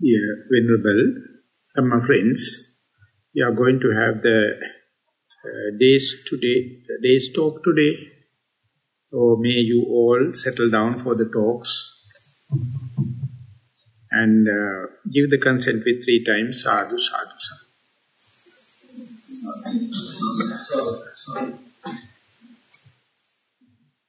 Dear Venerable, and my friends, we are going to have the uh, days today, day's talk today. So may you all settle down for the talks and uh, give the consent with three times, sadhu, sadhu, sadhu.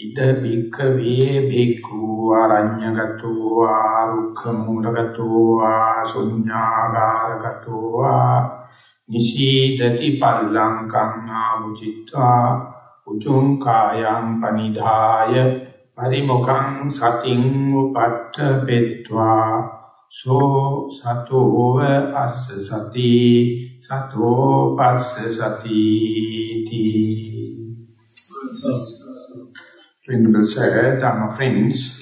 ඉද භික්ඛවේ භික්ඛු ආරඤ්‍යගතෝ ආරුක්ඛ මූලගතෝ ආසුඤ්ඤාගාරගතෝ නිශීදති පල්ලංකං ආමුචිත්වා උචුං කායං පනිධාය පරිමුඛං සතින් උපට්ඨපෙත්වා සෝ සතෝ අස්ස සති සතෝ පස්ස සති. තී Venerable said, my friends,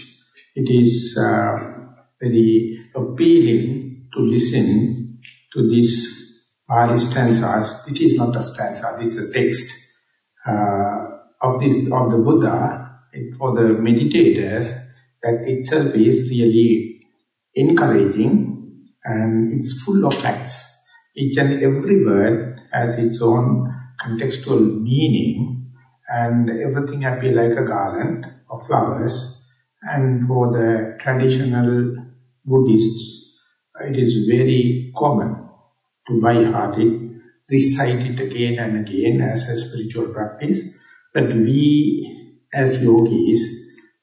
it is uh, very appealing to listen to this Pali stanzas. This is not a stanza, this is a text uh, of, this, of the Buddha for the meditators that itself is really encouraging and it's full of facts. Each and every word has its own contextual meaning and everything appear like a garland of flowers. And for the traditional Buddhists, it is very common to by heart it, recite it again and again as a spiritual practice. But we, as yogis,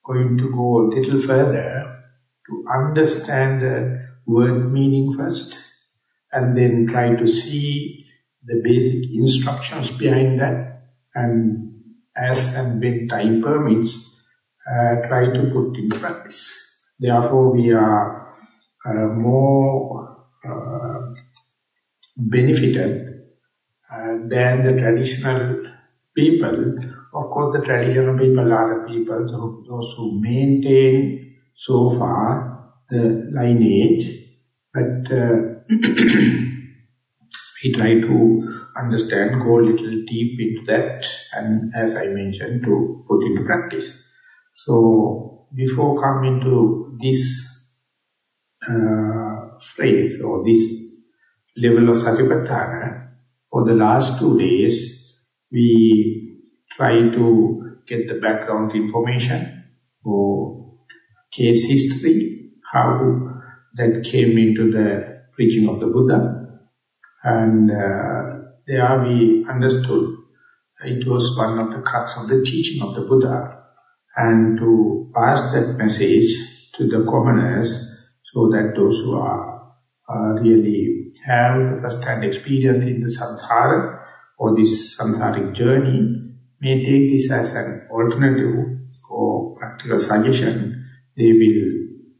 going to go a little further to understand the word meaning first, and then try to see the basic instructions behind that, and as and when time permits, uh, try to put in practice. Therefore, we are uh, more uh, benefited uh, than the traditional people. Of course, the traditional people are the people, those who maintain so far the lineage, but uh, we try to understand, go a little deep into that, and as I mentioned, to put into practice. So, before coming to this uh, phrase or this level of Satipatthana, for the last two days, we try to get the background information or case history, how that came into the preaching of the Buddha, and uh, there we understood it was one of the crux of the teaching of the Buddha and to pass that message to the commoners so that those who are uh, really have the first-hand experience in the samsara or this samsaric journey may take this as an alternative or practical suggestion they will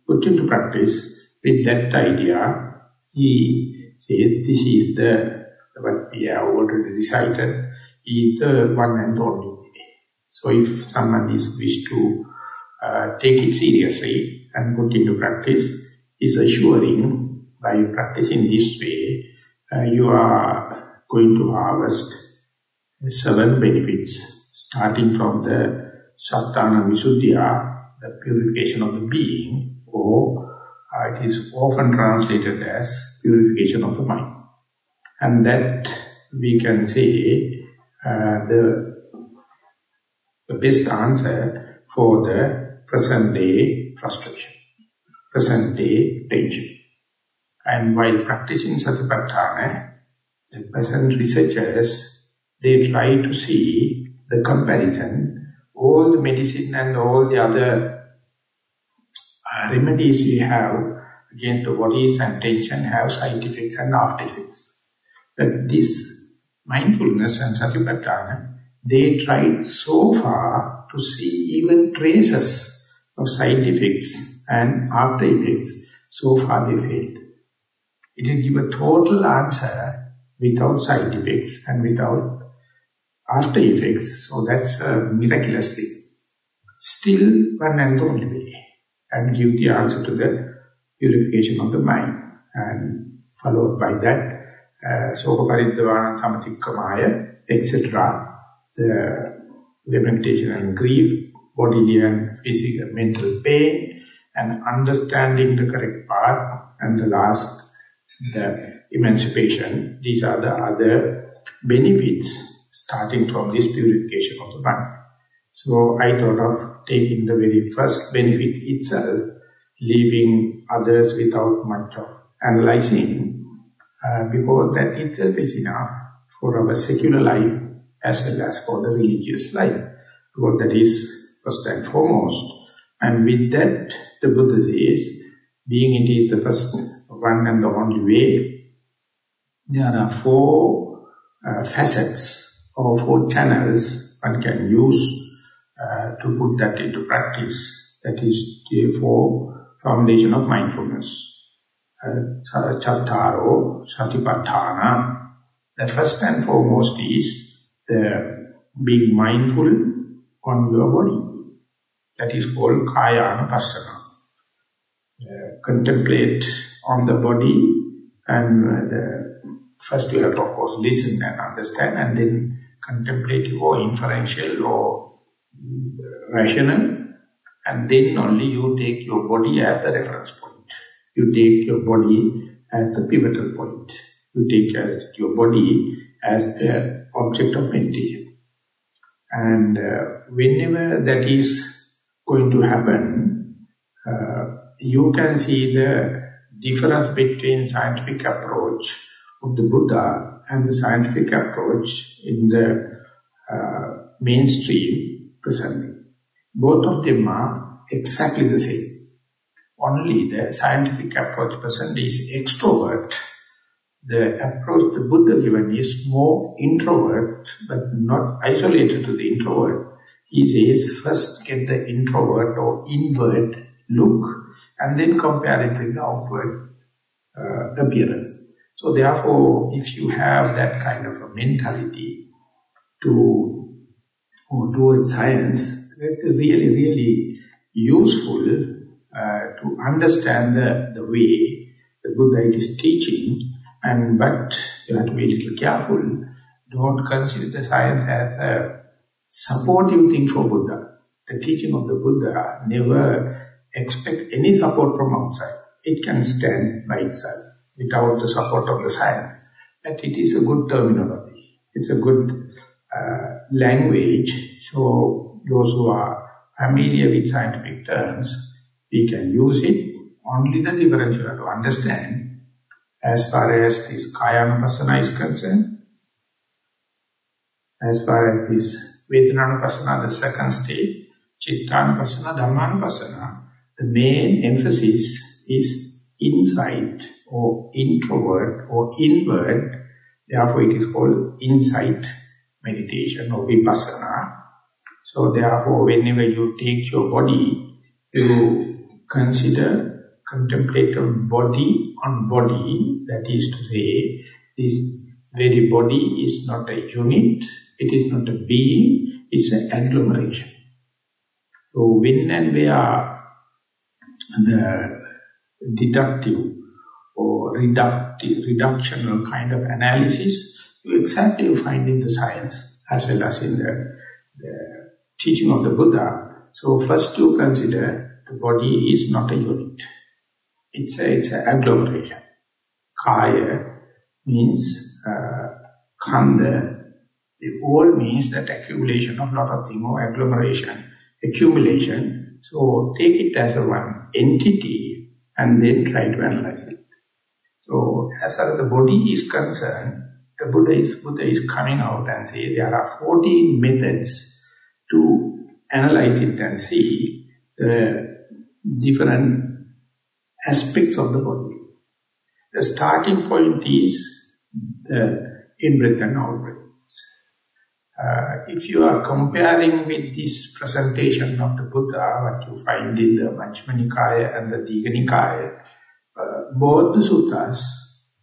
put into practice with that idea. He say this is the, what we have already recited, is the one and only way. So if someone is wish to uh, take it seriously and put into practice, is assuring by practicing this way, uh, you are going to harvest seven benefits, starting from the Sattana Visuddhya, the purification of the being, or it is often translated as purification of the mind. And that we can say uh, the, the best answer for the present day frustration, present day tension. And while practicing Satipatthana, the present researchers, they try to see the comparison, all the medicine and all the other Uh, remedies we have against the worries and tension have side effects and after effects. But this mindfulness and satipatthana, they tried so far to see even traces of side effects and after effects. So far they failed. It is give a total answer without side effects and without after effects. So that's a miraculous thing. Still one and only way. And give the answer to the purification of the mind. And followed by that, uh, Soka Paridevana Samatikkamaya, etc. The limitation and grief, bodily and physical, mental pain, and understanding the correct path, and the last, the emancipation. These are the other benefits starting from this purification of the mind. So I thought of taking the very first benefit itself, leaving others without much of analyzing, uh, because that itself is enough for our secular life as well as for the religious life. Because that is first and foremost. And with that, the Buddha says, being it is the first one and the only way, there are four uh, facets or four channels one can use to put that into practice. That is the four foundation of mindfulness. Uh, Chattaro. The first and foremost is the being mindful on your body. That is called Kaya Anupassana. Uh, contemplate on the body and uh, the, first you have to of course listen and understand and then contemplate or inferential or rational and then only you take your body as the reference point. You take your body as the pivotal point. You take your body as the object of meditation. And uh, whenever that is going to happen, uh, you can see the difference between scientific approach of the Buddha and the scientific approach in the uh, mainstream presently. Both of them are exactly the same. Only the scientific approach present is extrovert. The approach the Buddha given is more introvert, but not isolated to the introvert. He says, first get the introvert or inward look and then compare it with the outward uh, appearance. So therefore, if you have that kind of a mentality to or towards science, it's really, really useful uh, to understand the, the way the Buddha is teaching, and but you have to be a little careful. Don't consider the science as a supportive thing for Buddha. The teaching of the Buddha never expect any support from outside. It can stand by itself without the support of the science. But it is a good terminology. It's a good uh, language. So those who are familiar with scientific terms, we can use it. Only the difference you have to understand as far as this Kayanupassana is concerned, as far as this Vedananupassana, the second state, Chittanupassana, Dhammanupassana, the main emphasis is insight or introvert or inward. Therefore, it is called insight meditation or vipassana. So therefore, whenever you take your body, you consider, contemplate on body on body, that is to say, this very body is not a unit, it is not a being, it's an agglomeration. So when and where the deductive or reductive, reductional kind of analysis, exactly you find in the science as well as in the, the teaching of the Buddha. So first you consider the body is not a unit. It's a, it's an agglomeration. Kaya means uh, kanda. The all means that accumulation of lot of things or agglomeration, accumulation. So take it as a one entity and then try to analyze it. So as far as the body is concerned, the Buddha is, Buddha is coming out and say there are 14 methods to analyze it and see the different aspects of the body. The starting point is the in-breath and out-breath. Uh, if you are comparing with this presentation of the Buddha, what you find in the Majjhima and the Digha Nikaya, uh, both the suttas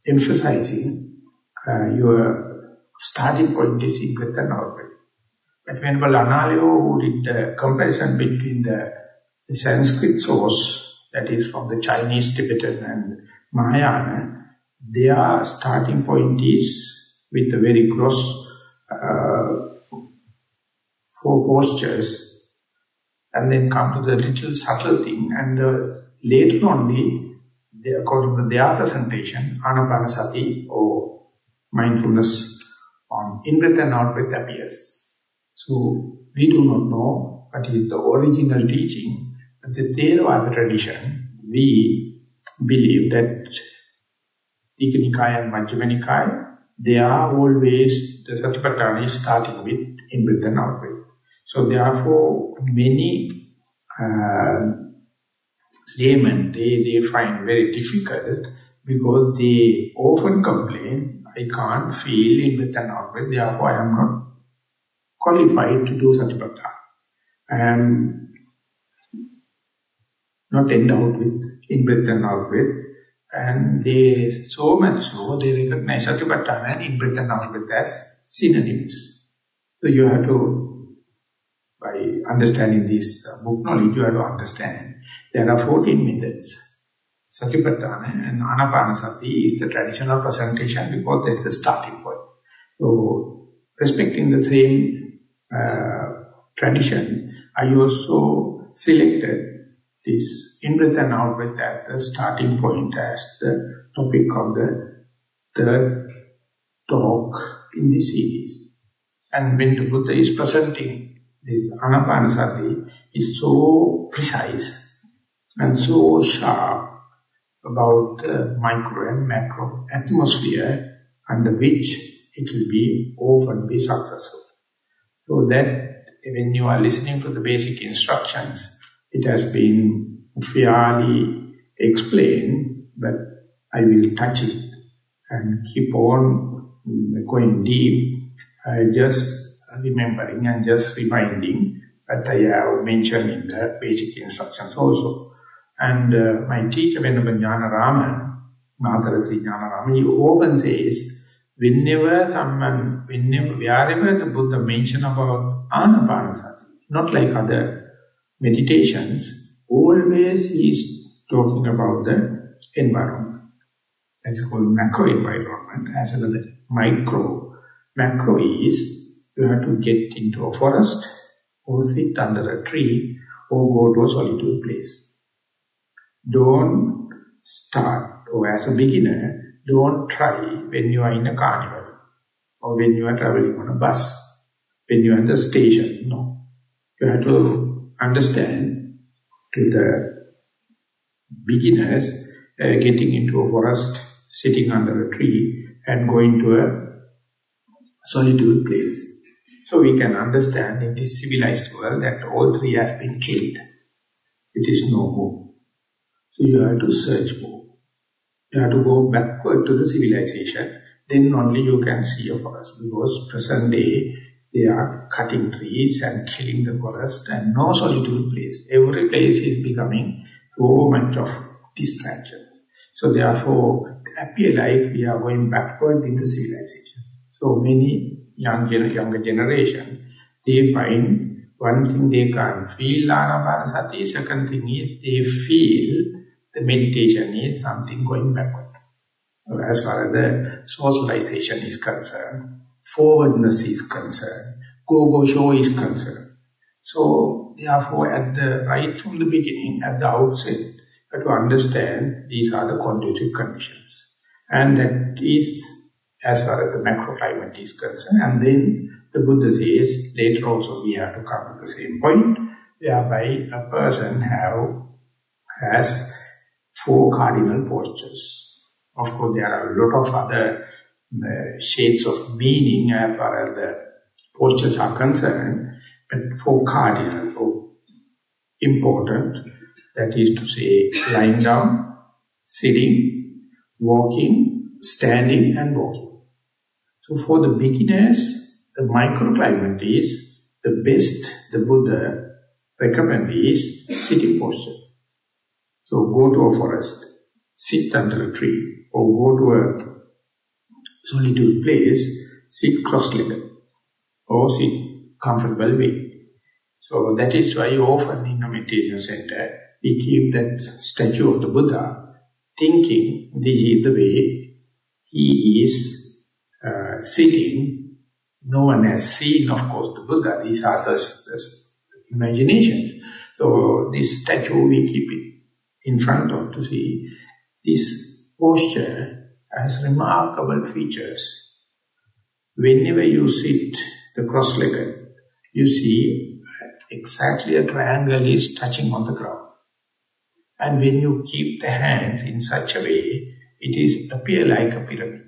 emphasizing uh, your starting point is in and breath. But Analayo, who did the comparison between the, the Sanskrit source, that is from the Chinese, Tibetan and Mahayana, their starting point is with the very gross uh, four postures, and then come to the little subtle thing, and uh, later only, they, according to their presentation, Anapanasati or mindfulness on in-breath and out-breath appears. So, we do not know what is the original teaching, but the Theravada tradition, we believe that Digha Nikaya and Majjhima Nikaya, they are always, the Satipatthana is starting with in-breath and out-breath. So therefore, many uh, laymen, they, they find very difficult because they often complain, I can't feel in-breath and out-breath, therefore I am not qualified to do Satipatthana. I am not endowed with in-breath and out-breath, and they, so much so, they recognize Satipatthana and in-breath and out-breath as synonyms. So you have to, by understanding this uh, book knowledge, you have to understand there are 14 methods. Satipatthana and Anapanasati is the traditional presentation because that's the starting point. So, respecting the same uh, tradition, I also selected this in-breath and out-breath as the starting point, as the topic of the third talk in this series. And when the Buddha is presenting this Anapanasati, is so precise and so sharp about the micro and macro atmosphere under which it will be often be successful. So that when you are listening to the basic instructions, it has been fairly explained, but I will touch it and keep on going deep, uh, just remembering and just reminding that I have mentioned in the basic instructions also. And uh, my teacher, Venerable Jnanarama, Matara Sri Jnanarama, he often says, whenever someone, whenever, wherever the Buddha mention about Anapanasati, not like other meditations, always he is talking about the environment. That's called macro environment as well as micro. Macro is you have to get into a forest or sit under a tree or go to a solitude place. Don't start, or as a beginner, don't try when you are in a carnival or when you are traveling on a bus, when you are at the station. No. You have to understand to the beginners uh, getting into a forest, sitting under a tree and going to a solitude place. So we can understand in this civilized world that all three has been killed. It is no more. So you have to search for. You have to go backward to the civilization. Then only you can see a forest. Because present day, they are cutting trees and killing the forest and no solitude place. Every place is becoming so much of distractions. So therefore, appear like we are going backward into civilization. So many young younger generation, they find one thing they can't feel Anapanasati, second thing is they feel the meditation is something going backwards. As far as the socialization is concerned, forwardness is concerned, go-go show is concerned. So, therefore, at the right from the beginning, at the outset, you have to understand these are the conducive conditions. And that is as far as the macroclimate is concerned. And then the Buddha says, later also we have to come to the same point, whereby a person have, has four cardinal postures. Of course, there are a lot of other uh, shades of meaning as far as the postures are concerned, but four cardinal, four important, that is to say, lying down, sitting, walking, standing and walking. So for the beginners, the microclimate is the best the Buddha recommend is sitting posture. So go to a forest, sit under a tree, or go to a solitude place, sit cross-legged or sit comfortable way. So that is why often in a meditation center, we keep that statue of the Buddha, thinking this is the way he is uh, sitting. No one has seen, of course, the Buddha. These are the, imaginations. So this statue we keep it in front of to see. This posture has remarkable features. Whenever you sit the cross-legged, you see exactly a triangle is touching on the ground. And when you keep the hands in such a way, it is appear like a pyramid,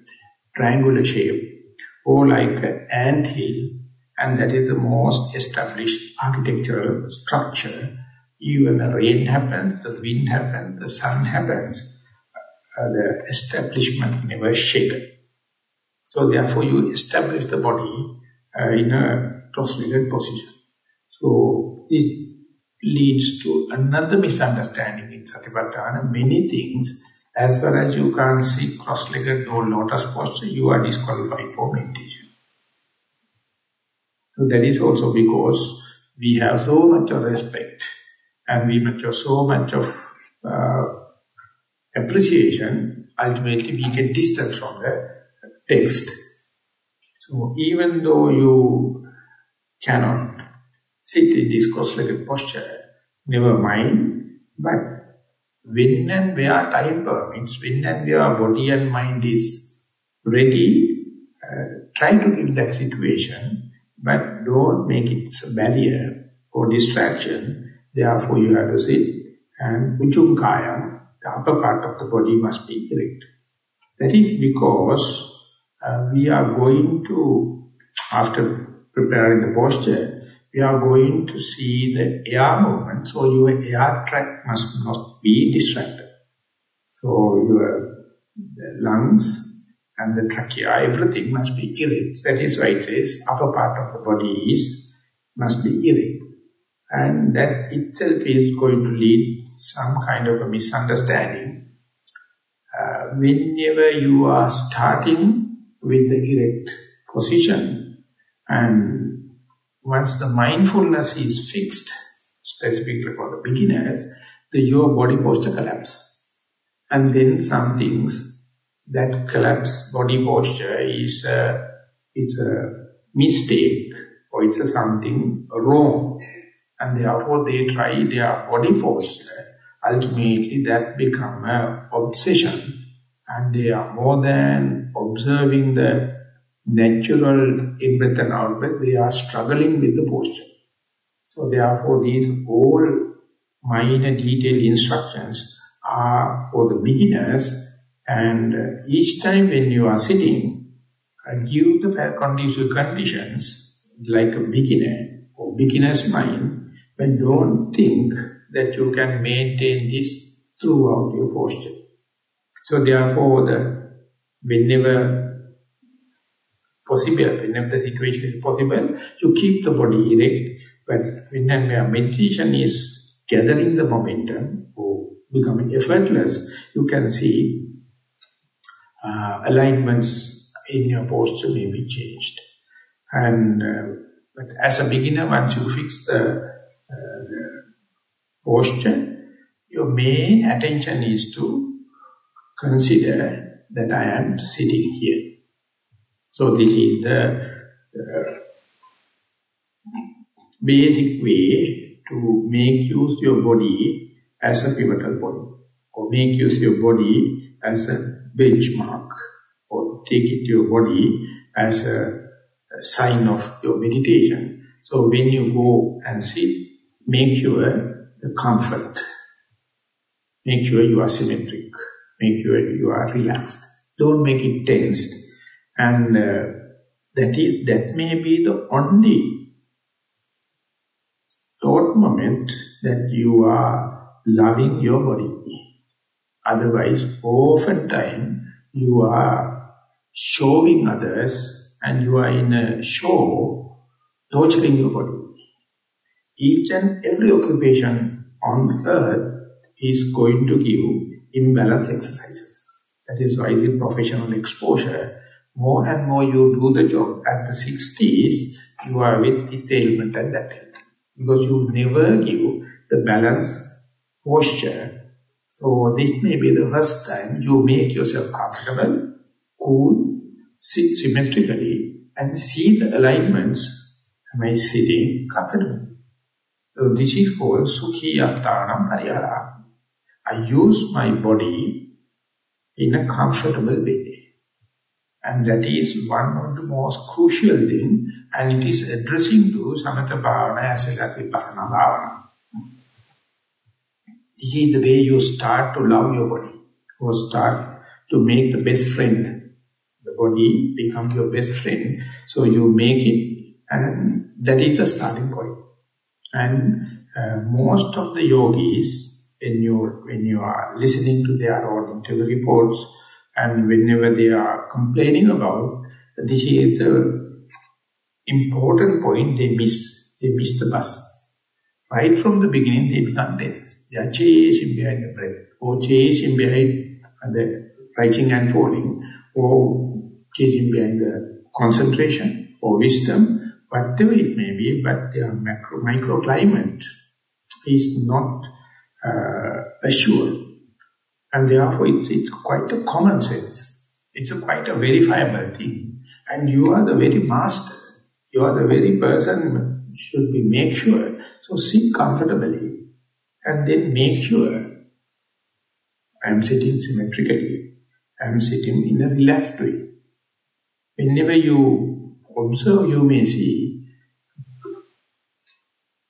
triangular shape, or like an ant hill, and that is the most established architectural structure. Even the rain happens, the wind happens, the sun happens, uh, the establishment never shaken. So therefore you establish the body uh, in a cross-legged position. So this leads to another misunderstanding in Satipatthana. Many things, as far as you can't sit cross-legged or lotus posture, you are disqualified for meditation. So that is also because we have so much respect and we have so much of uh, appreciation, ultimately we get distance from the text. So even though you cannot sit in this cross-legged posture, never mind, but when and where time permits, when and where body and mind is ready, uh, try to give that situation, but don't make it a barrier or distraction. Therefore, you have to sit and Ujjum the upper part of the body must be erect. That is because uh, we are going to, after preparing the posture, we are going to see the air movement, so your air tract must not be distracted. So your lungs and the trachea, everything must be erect. That is why it says upper part of the body is must be erect. And that itself is going to lead some kind of a misunderstanding. Uh, whenever you are starting with the erect position and once the mindfulness is fixed, specifically for the beginners, the your body posture collapse. And then some things that collapse body posture is a, it's a mistake or it's a something wrong and therefore they try their body posture. Ultimately that become an obsession and they are more than observing the natural in-breath and out-breath, they are struggling with the posture. So therefore these all minor detailed instructions are for the beginners and each time when you are sitting, uh, give the conducive conditions like a beginner or beginner's mind but don't think that you can maintain this throughout your posture. So therefore, the, whenever possible, whenever the situation is possible, you keep the body erect. But when where meditation is gathering the momentum or becoming effortless, you can see uh, alignments in your posture may be changed. And uh, but as a beginner, once you fix the posture, your main attention is to consider that I am sitting here. So this is the uh, basic way to make use your body as a pivotal body or make use your body as a benchmark or take it your body as a, a sign of your meditation. So when you go and sit, make sure the comfort. Make sure you are symmetric. Make sure you are relaxed. Don't make it tensed. And uh, that is that may be the only thought moment that you are loving your body. Otherwise, often time you are showing others and you are in a show torturing your body. Each and every occupation on earth is going to give imbalance exercises. That is why the professional exposure, more and more you do the job at the 60s, you are with this ailment at that time. Because you never give the balance posture. So this may be the first time you make yourself comfortable, cool, sit symmetrically, and see the alignments. Am I sitting comfortable? So this is called Sukhi Attanam Pariyara. I use my body in a comfortable way. And that is one of the most crucial thing, and it is addressing to Samatha Bhavana as well as Vipassana Bhavana. This is the way you start to love your body, or start to make the best friend. The body become your best friend, so you make it, and that is the starting point. And uh, most of the yogis, when you, when you are listening to their own interview reports, and whenever they are complaining about, this is the important point they miss. They miss the bus. Right from the beginning, they become tense. They are chasing behind the breath, or chasing behind the rising and falling, or chasing behind the concentration, or wisdom, whatever it may be, but their macro, microclimate is not uh, assured. And therefore, it's, it's quite a common sense. It's a quite a verifiable thing. And you are the very master. You are the very person should be make sure. So sit comfortably and then make sure I am sitting symmetrically. I am sitting in a relaxed way. Whenever you observe, you may see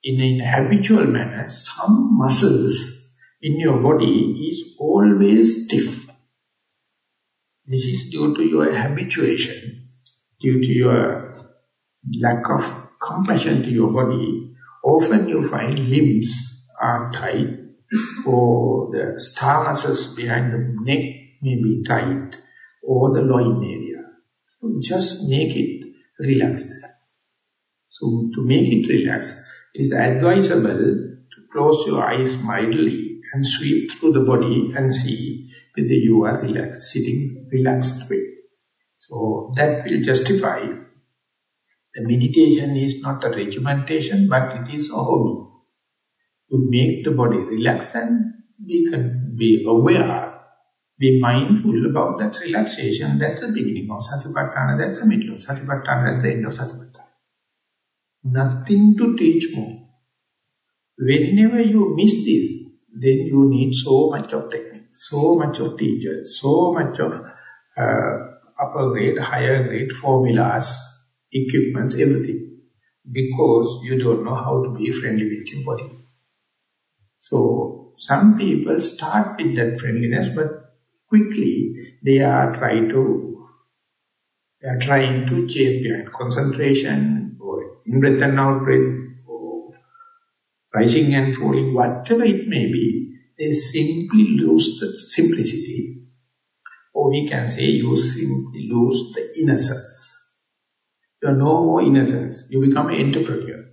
in an habitual manner, some muscles in your body is always stiff. This is due to your habituation, due to your lack of compassion to your body. Often you find limbs are tight or the star muscles behind the neck may be tight or the loin area. So just make it relaxed. So to make it relaxed, it is advisable to close your eyes mildly and sweep through the body and see whether you are relaxed, sitting relaxed way. So that will justify the meditation is not a regimentation, but it is a hobby. To make the body relax and we can be aware, be mindful about that relaxation. That's the beginning of Satipatthana, that's the middle of Satipatthana, that's the end of Satipatthana. Nothing to teach more. Whenever you miss this, then you need so much of technique, so much of teachers, so much of uh, upper grade, higher grade formulas, equipment, everything. Because you don't know how to be friendly with your body. So, some people start with that friendliness, but quickly they are trying to, they are trying to behind concentration, or in-breath and out-breath, rising and falling, whatever it may be, they simply lose the simplicity. Or we can say you simply lose the innocence. You are no more innocence. You become an entrepreneur.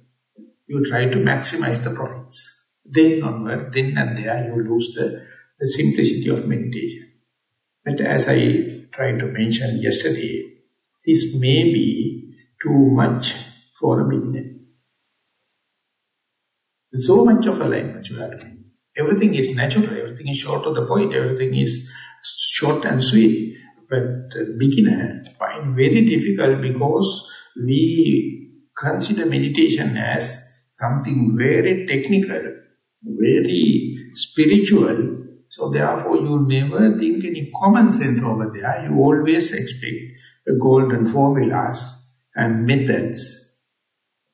You try to maximize the profits. Then onward, then and there, you lose the, the simplicity of meditation. But as I tried to mention yesterday, this may be too much for a beginner so much of a alignment you have Everything is natural, everything is short to the point, everything is short and sweet. But beginner find very difficult because we consider meditation as something very technical, very spiritual. So therefore you never think any common sense over there. You always expect the golden formulas and methods,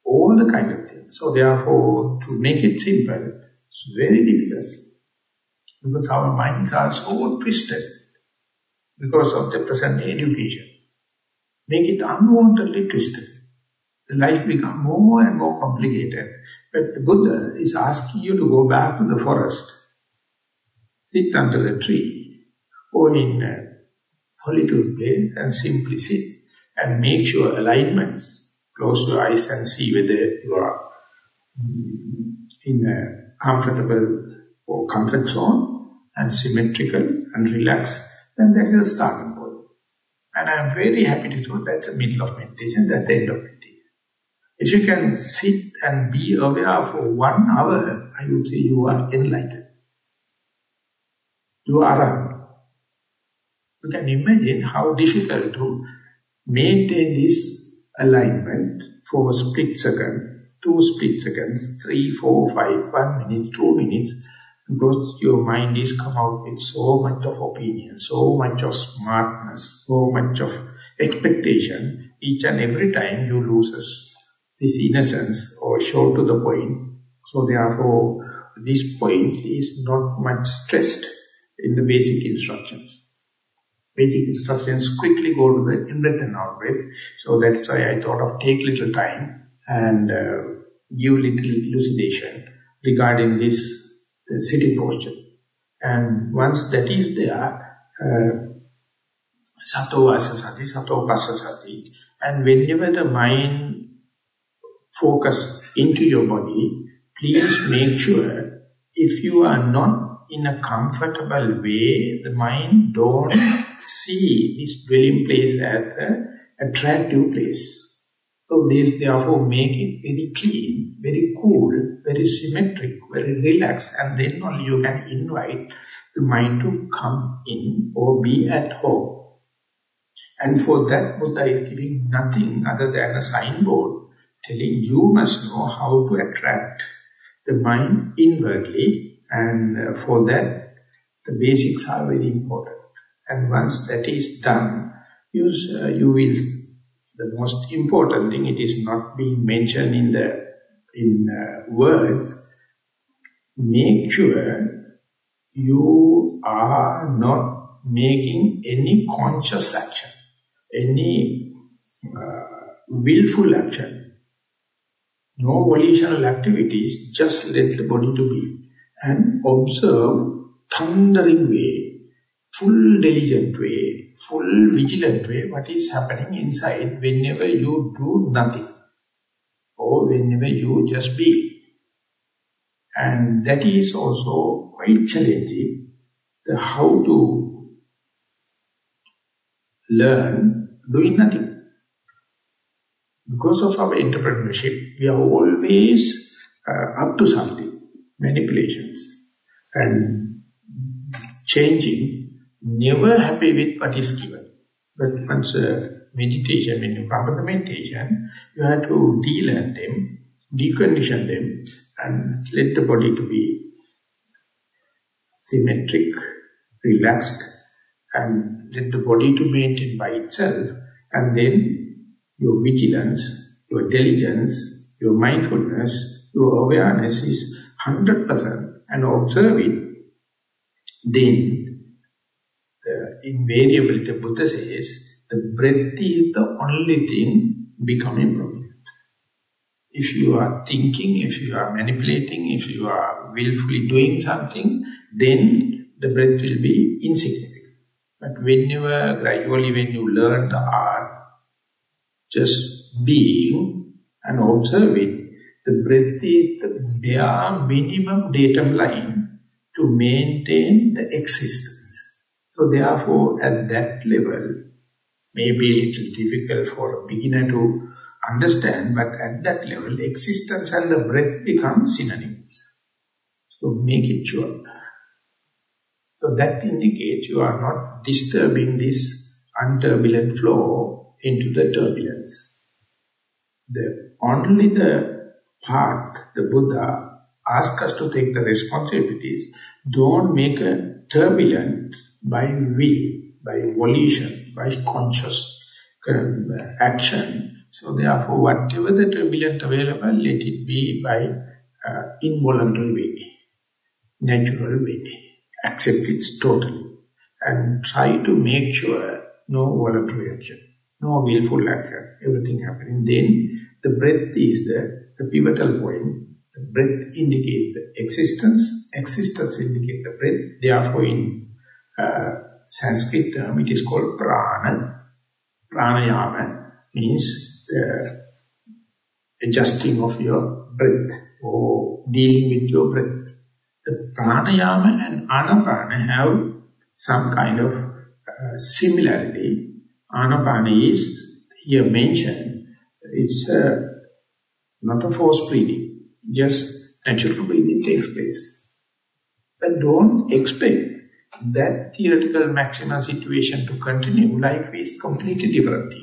all the kind of things. so therefore, to make it simple, it's very difficult. Because our minds are so twisted because of the present education. Make it unwantedly twisted. The life becomes more and more complicated. But the Buddha is asking you to go back to the forest, sit under the tree, or in a solitude place and simply sit and make sure alignments. Close your eyes and see whether you are mm, in a comfortable or comfort zone and symmetrical and relaxed, then that is a starting point. And I am very happy to know that's the middle of meditation, that's the end of meditation. If you can sit and be aware for one hour, I would say you are enlightened. You are You can imagine how difficult to maintain this alignment for a split second, two split seconds, three, four, five, one minute, two minutes, because your mind is come out with so much of opinion, so much of smartness, so much of expectation, each and every time you loses this innocence or show to the point. So therefore, this point is not much stressed in the basic instructions. Basic instructions quickly go to the in-breath and out-breath. So that's why I thought of take little time and uh, give little elucidation regarding this uh, sitting posture. And once that is there, uh, sato assasati, sato passasati, and whenever the mind focus into your body, please make sure if you are not in a comfortable way, the mind don't see this dwelling place as an attractive place. So this therefore make it very clean, very cool, very symmetric, very relaxed and then only you can invite the mind to come in or be at home. And for that Buddha is giving nothing other than a signboard telling you must know how to attract the mind inwardly and uh, for that the basics are very important. And once that is done, you, uh, you will, the most important thing, it is not being mentioned in the in uh, words, make sure you are not making any conscious action, any uh, willful action no volitional activities, just let the body to be. And observe thundering way, full diligent way, full vigilant way, what is happening inside whenever you do nothing. Or whenever you just be. And that is also quite challenging, the how to learn doing nothing. Because of our entrepreneurship, we are always uh, up to something, manipulations and changing, never happy with what is given. But once uh, meditation, when you come the meditation, you have to de-learn them, decondition them, and let the body to be symmetric, relaxed, and let the body to maintain by itself, and then your vigilance, your diligence, your mindfulness, your awareness is 100% and observe it, then the invariability Buddha says, the breath is the only thing becoming prominent. If you are thinking, if you are manipulating, if you are willfully doing something, then the breath will be insignificant. But whenever, gradually when you learn the art, just being and observing, the breath is the bare minimum datum line to maintain the existence. So therefore, at that level, maybe a little difficult for a beginner to understand, but at that level, existence and the breath become synonyms. So make it sure. So that indicates you are not disturbing this unturbulent flow into the turbulence. The, only the part the Buddha asks us to take the responsibilities, don't make a turbulent by will, by volition, by conscious um, action. So therefore, whatever the turbulent available, let it be by uh, involuntary way, natural way. Accept it totally. And try to make sure no voluntary action no willful action, everything happening. Then the breath is the, the pivotal point. The breath indicates the existence, existence indicates the breath. Therefore, in uh, Sanskrit term, it is called prana. Pranayama means the adjusting of your breath or dealing with your breath. The pranayama and anapana have some kind of uh, similarity Anapana is here mentioned. It's a not a forced breathing, just natural breathing takes place. But don't expect that theoretical maximum situation to continue. Life is completely different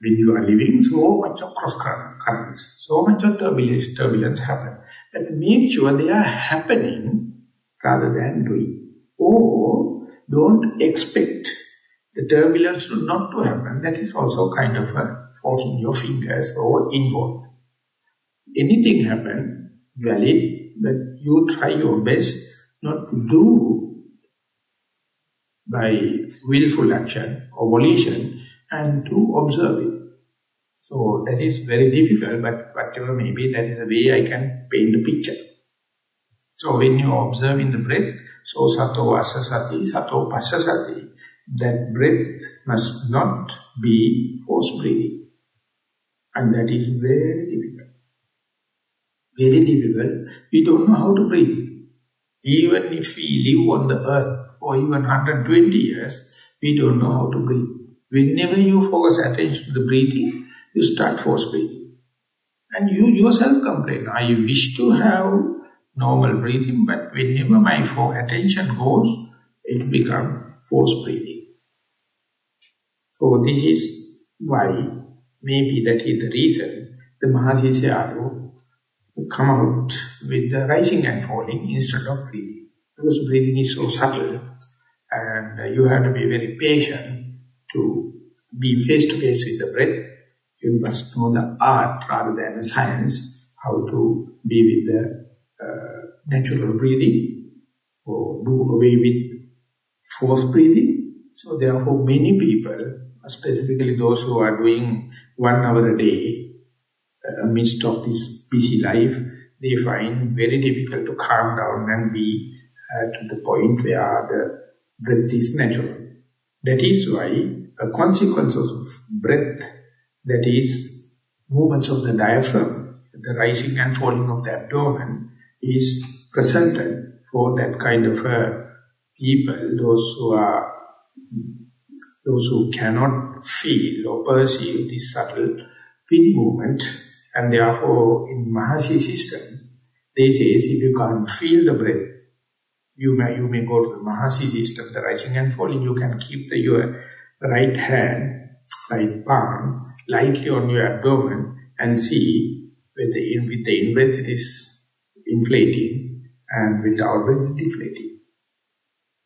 When you are living, so much of cross currents, so much of turbulence, turbulence happen. But make sure they are happening rather than doing. Or don't expect the turbulence not to happen. That is also kind of a forcing your fingers or involved. Anything happen, valid, but you try your best not to do by willful action or volition and to observe it. So that is very difficult, but whatever may be, that is the way I can paint the picture. So when you observe in the breath, so sato assasati, sato passasati, that breath must not be forced breathing. And that is very difficult. Very difficult. We don't know how to breathe. Even if we live on the earth for even 120 years, we don't know how to breathe. Whenever you focus attention to the breathing, you start force breathing. And you yourself complain, I wish to have normal breathing, but whenever my attention goes, it becomes force breathing. So this is why, maybe that is the reason, the Mahasi Sayadaw come out with the rising and falling instead of breathing. Because breathing is so subtle and you have to be very patient to be face-to-face -face with the breath. You must know the art rather than the science, how to be with the uh, natural breathing or do away with forced breathing. So therefore many people, specifically those who are doing one hour a day, amidst of this busy life, they find very difficult to calm down and be uh, to the point where the breath is natural. That is why a consequence of breath, that is movements of the diaphragm, the rising and falling of the abdomen, is presented for that kind of uh, people, those who are, those who cannot feel or perceive this subtle pin movement, and therefore, in Mahasi system, they say if you can't feel the breath, you may, you may go to the Mahasi system, the rising and falling, you can keep the, your right hand, right palm, lightly on your abdomen and see with the, with the in-breath it is inflating and with the out-breath deflating.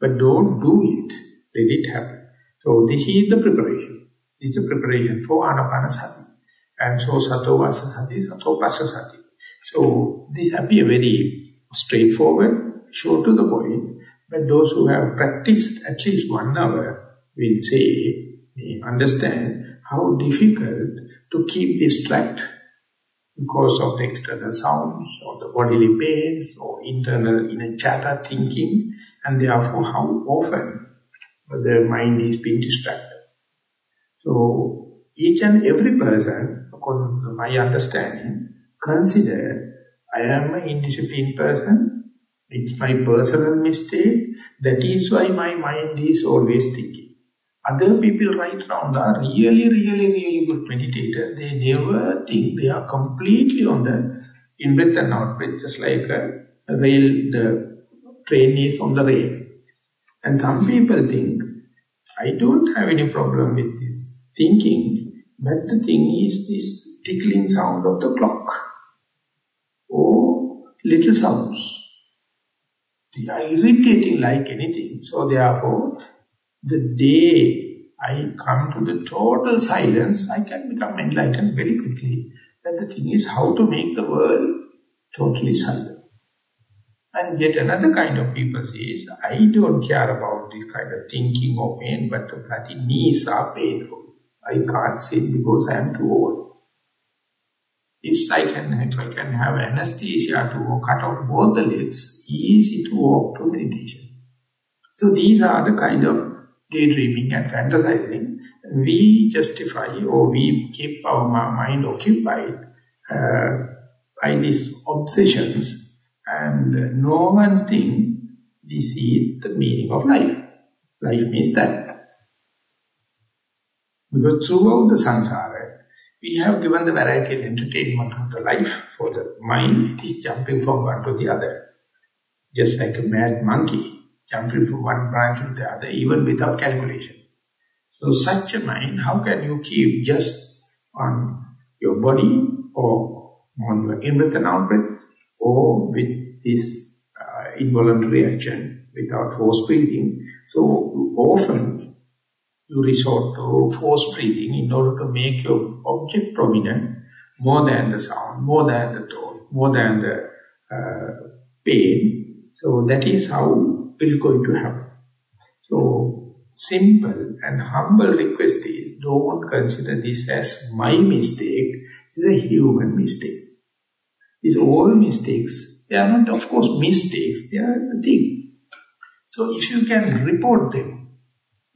But don't do it, let it happen. So this is the preparation. This is the preparation for Anapanasati and so sato assasati, sato passasati. So these appear very straightforward, short to the point, but those who have practiced at least one hour will say, understand how difficult to keep this track because of the external sounds or the bodily pains or internal inner chatter thinking and therefore how often the mind is being distracted. So each and every person according to my understanding, consider I am an indisciplined person, it's my personal mistake, that is why my mind is always thinking. Other people right around are really, really, really good meditators. They never think, they are completely on the in-breath and out-breath, just like a, rail, the train is on the rail. And some people think, I don't have any problem with this thinking, but the thing is this tickling sound of the clock or little sounds. They are irritating like anything. So therefore, the day I come to the total silence, I can become enlightened very quickly. But the thing is how to make the world totally silent. And yet another kind of people says, I don't care about this kind of thinking or pain, but the bloody knees are painful. I can't sit because I am too old. If I can, if I can have anesthesia to cut off both the legs, easy to walk to meditation. So these are the kind of daydreaming and fantasizing. We justify or we keep our mind occupied uh, by these obsessions and no one thinks this is the meaning of life. Life means that. Because throughout the samsara, We have given the variety and entertainment of the life for the mind. It is jumping from one to the other. Just like a mad monkey, jumping from one branch to the other, even without calculation. So such a mind, how can you keep just on your body or on your in-breath and out-breath or with this uh, involuntary action without force breathing. So often you resort to force breathing in order to make your object prominent more than the sound, more than the tone, more than the uh, pain. So that is how it is going to happen. So simple and humble request is don't consider this as my mistake, it's a human mistake. These all mistakes, they are not of course mistakes, they are a thing. So if you can report them,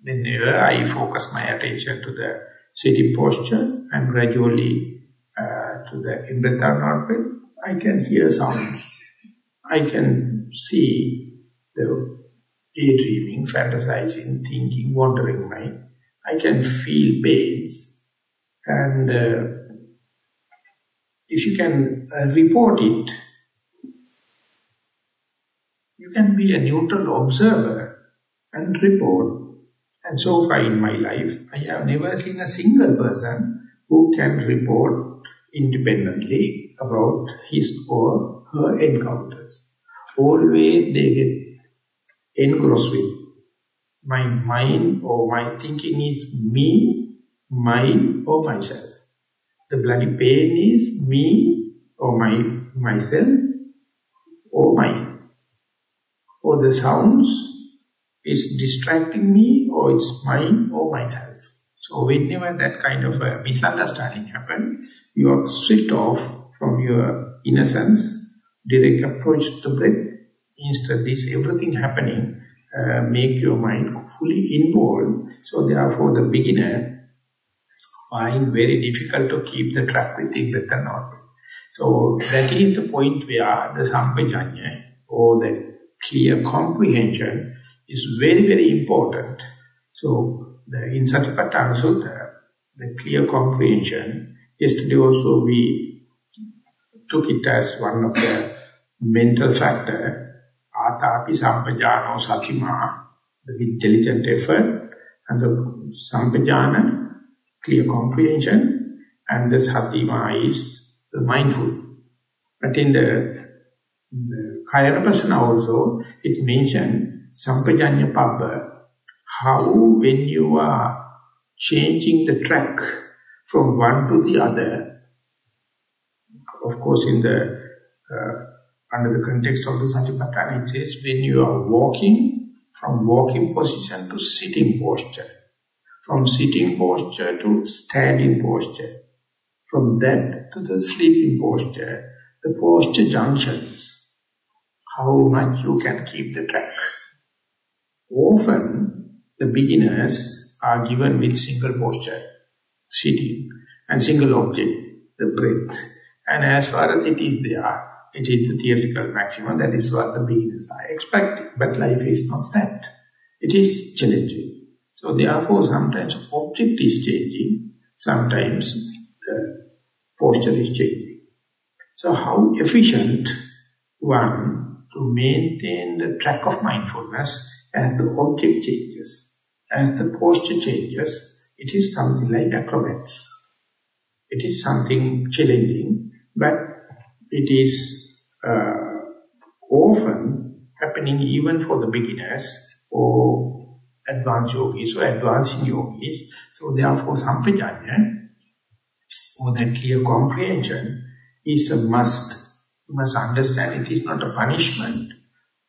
then I focus my attention to the sitting posture and gradually uh, to the in-breath out breath, I can hear sounds. I can see the daydreaming, fantasizing, thinking, wandering mind. I can feel pains. And uh, if you can uh, report it, you can be a neutral observer and report. And so far in my life, I have never seen a single person who can report independently about his or her encounters. Always they get engrossed with my mind or my thinking is me, mine or myself. The bloody pain is me or my myself or mine. Or the sounds is distracting me or it's mine or myself. So whenever that kind of a misunderstanding happens, you are switched off from your innocence, direct approach to breath. Instead, this everything happening uh, make your mind fully involved. So therefore, the beginner find very difficult to keep the track with the breath and. So that is the point where the sampajanya or the clear comprehension is very, very important. So the, in Satipatthana Sutta, the clear comprehension, yesterday also we took it as one of the mental factor, atapi sampajano satima, the intelligent effort, and the sampajana clear comprehension, and the satima is the mindful. But in the, the Kayana also, it mentioned Sampajanya Pabba, how when you are changing the track from one to the other, of course in the uh, under the context of the Satipatthana, it says when you are walking from walking position to sitting posture, from sitting posture to standing posture, from that to the sleeping posture, the posture junctions, how much you can keep the track. Often, the beginners are given with single posture, sitting, and single object, the breath. And as far as it is there, it is the theoretical maximum, that is what the beginners are expecting. But life is not that. It is challenging. So therefore, sometimes object is changing, sometimes the posture is changing. So how efficient one to maintain the track of mindfulness as the object changes, as the posture changes, it is something like acrobats. It is something challenging, but it is uh, often happening even for the beginners or advanced yogis or advancing yogis. So therefore sampajanya, or that clear comprehension, is a must. You must understand it is not a punishment.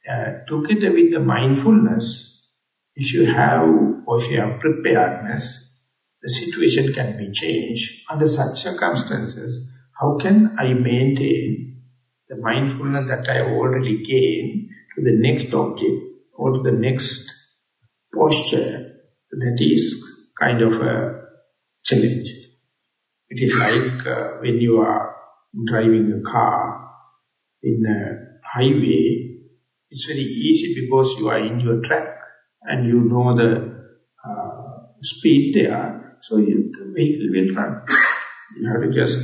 Uh, together with the mindfulness, if you have or if you have preparedness, the situation can be changed. Under such circumstances, how can I maintain the mindfulness that I already gained to the next object or to the next posture that is kind of a challenge. It is like uh, when you are driving a car in a highway, it's very easy because you are in your track and you know the uh, speed there, so you, the vehicle will run. You have to just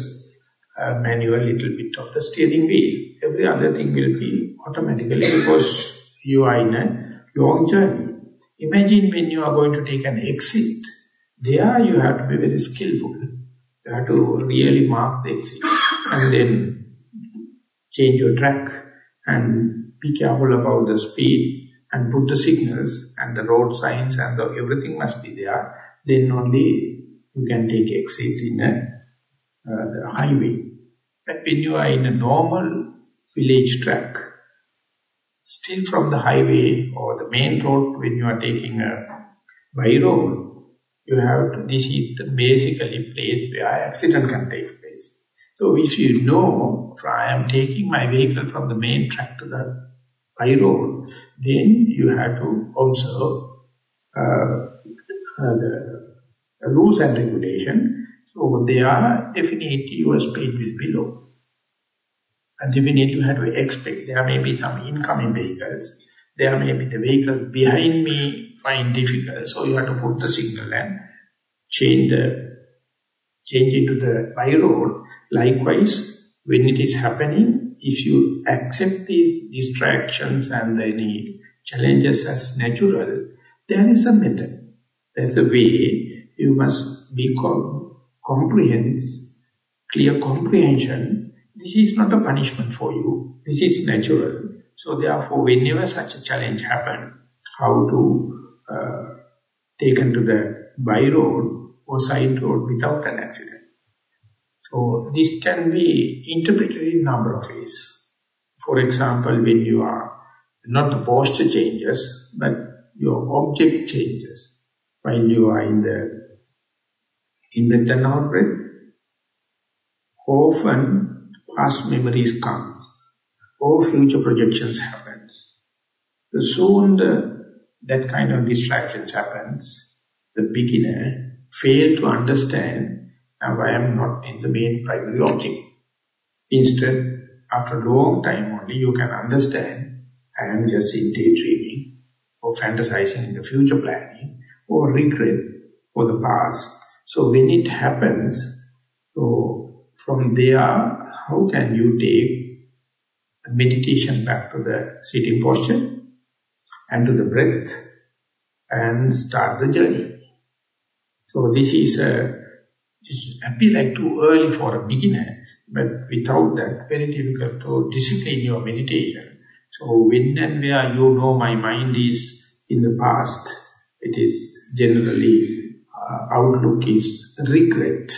uh, manual little bit of the steering wheel. Every other thing will be automatically because you are in a long journey. Imagine when you are going to take an exit, there you have to be very skillful. You have to really mark the exit and then change your track and be careful about the speed and put the signals and the road signs and the, everything must be there. Then only you can take exit in a, uh, the highway. But when you are in a normal village track, still from the highway or the main road when you are taking a by road, you have to, this is the basically place where accident can take place. So if you know, I am taking my vehicle from the main track to the by road, then you have to observe uh, uh, the, the rules and regulation. So they are definitely your speed will be low. And definitely you have to expect there may be some incoming vehicles. There may be the vehicle behind me find difficult. So you have to put the signal and change the change it to the by road. Likewise, when it is happening, if you accept these distractions and any challenges as natural, there is a method. There's a way you must be com comprehensive, clear comprehension this is not a punishment for you. This is natural. So therefore, whenever such a challenge happen, how to uh, take into the by road or side road without an accident. So this can be interpreted in number of ways. For example, when you are, not the posture changes, but your object changes. While you are in the in-breath and out-breath, often past memories come, or future projections happens. The soon the, that kind of distractions happens, the beginner fail to understand now I am not in the main primary object. Instead, after a long time only, you can understand I am just in daydreaming or fantasizing in the future planning or regret for the past. So when it happens, so from there how can you take the meditation back to the sitting posture and to the breath and start the journey. So this is a this appear like too early for a beginner, but without that, very difficult to discipline your meditation. So when and where you know my mind is in the past, it is generally uh, outlook is regret,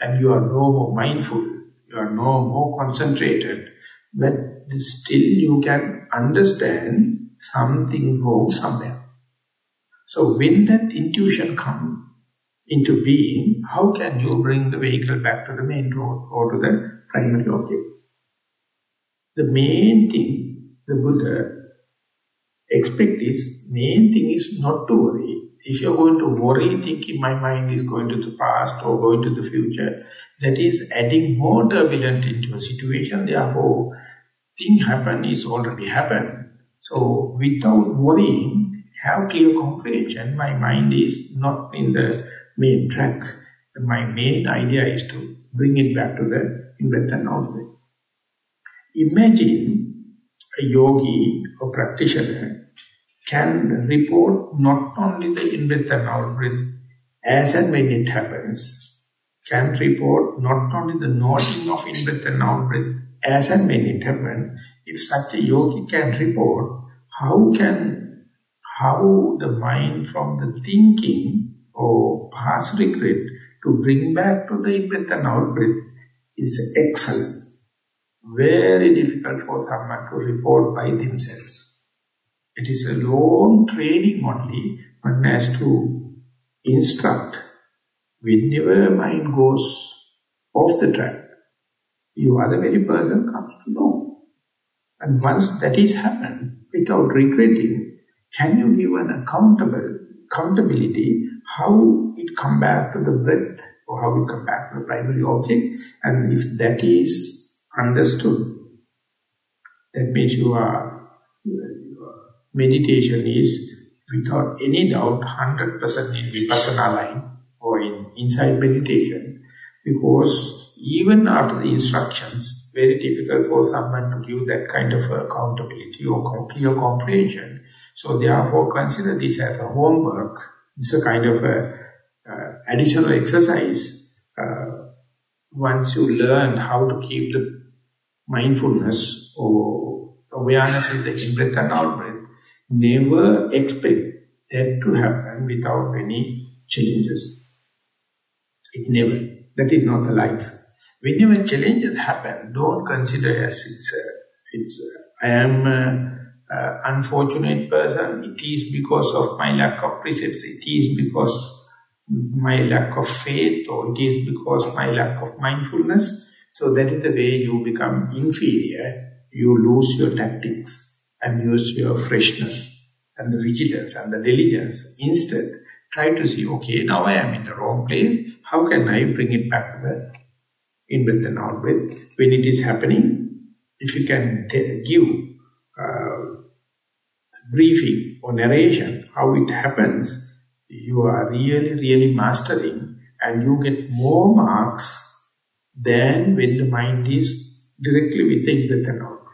and you are no more mindful no more concentrated, but still you can understand something wrong somewhere. So when that intuition comes into being, how can you bring the vehicle back to the main road or to the primary object? The main thing the Buddha expect is, main thing is not to worry. If you're going to worry, thinking my mind is going to the past or going to the future, that is adding more turbulence into a situation. Therefore, thing happen is already happened. So without worrying, have clear comprehension. My mind is not in the main track. My main idea is to bring it back to the in-breath and out-breath. Imagine a yogi or practitioner can report not only the in-breath and out-breath as and when it happens, can report not only the noting of in-breath and out-breath as and when it happens, if such a yogi can report, how can, how the mind from the thinking or past regret to bring back to the in-breath and out-breath is excellent. Very difficult for someone to report by themselves. It is a long training only, one has to instruct whenever mind goes off the track, you are the very person comes to know. And once that is happened, without regretting, can you give an accountable accountability how it come back to the breath or how it come back to the primary object? And if that is understood that means you are meditation is without any doubt 100% in vipassana line or in insight meditation, Because even after the instructions, very difficult for someone to give that kind of accountability or clear comprehension. So therefore consider this as a homework. It's a kind of a, uh, additional exercise. Uh, once you learn how to keep the mindfulness or awareness in the in-breath and out-breath, never expect that to happen without any challenges. It never. That is not the light. Whenever challenges happen, don't consider as it's, a, it's a, I am a, a unfortunate person, it is because of my lack of precepts, it is because my lack of faith, or it is because my lack of mindfulness. So that is the way you become inferior, you lose your tactics and use your freshness and the vigilance and the diligence. Instead, try to see, okay, now I am in the wrong place. How can I bring it back to the in with and out with? When it is happening, if you can give uh, briefing or narration, how it happens, you are really, really mastering and you get more marks than when the mind is directly with the out.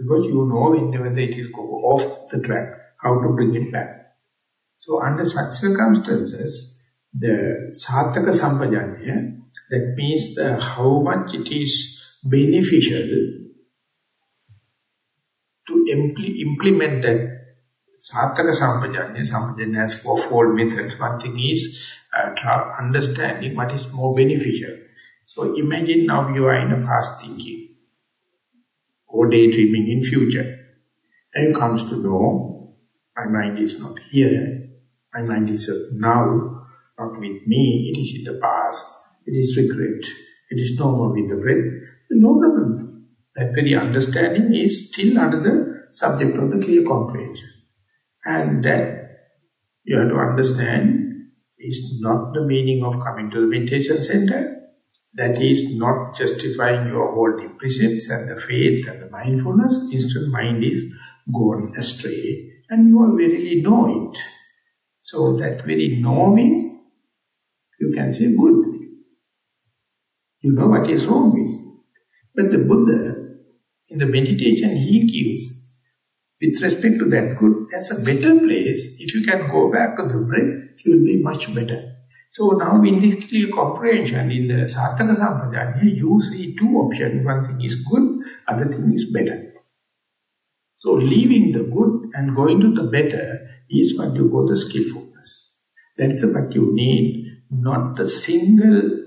Because you know whenever it is go off the track, how to bring it back. So under such circumstances, the Sarthaka Sampajanya, that means the how much it is beneficial to impl implement that Sarthaka Sampajanya, Sampajanya has fourfold methods. One thing is uh, understanding what is more beneficial. So imagine now you are in a past thinking daydreaming in future. And comes to know my mind is not here. My mind is now, not with me. It is in the past. It is regret. It is no more with the breath. No problem. That very understanding is still under the subject of the clear comprehension. And that you have to understand is not the meaning of coming to the meditation center. That is not justifying your holding precepts and the faith and the mindfulness. Instead, mind is gone astray and you will really know it. So that very knowing, you can say good. You know what is wrong with. But the Buddha, in the meditation he gives, with respect to that good, as a better place, if you can go back to the breath, it will be much better. So now in this clear comprehension, in the Sarthaka Sampajanya, you see two options. One thing is good, other thing is better. So leaving the good and going to the better is what you call the skillfulness. That is what you need, not a single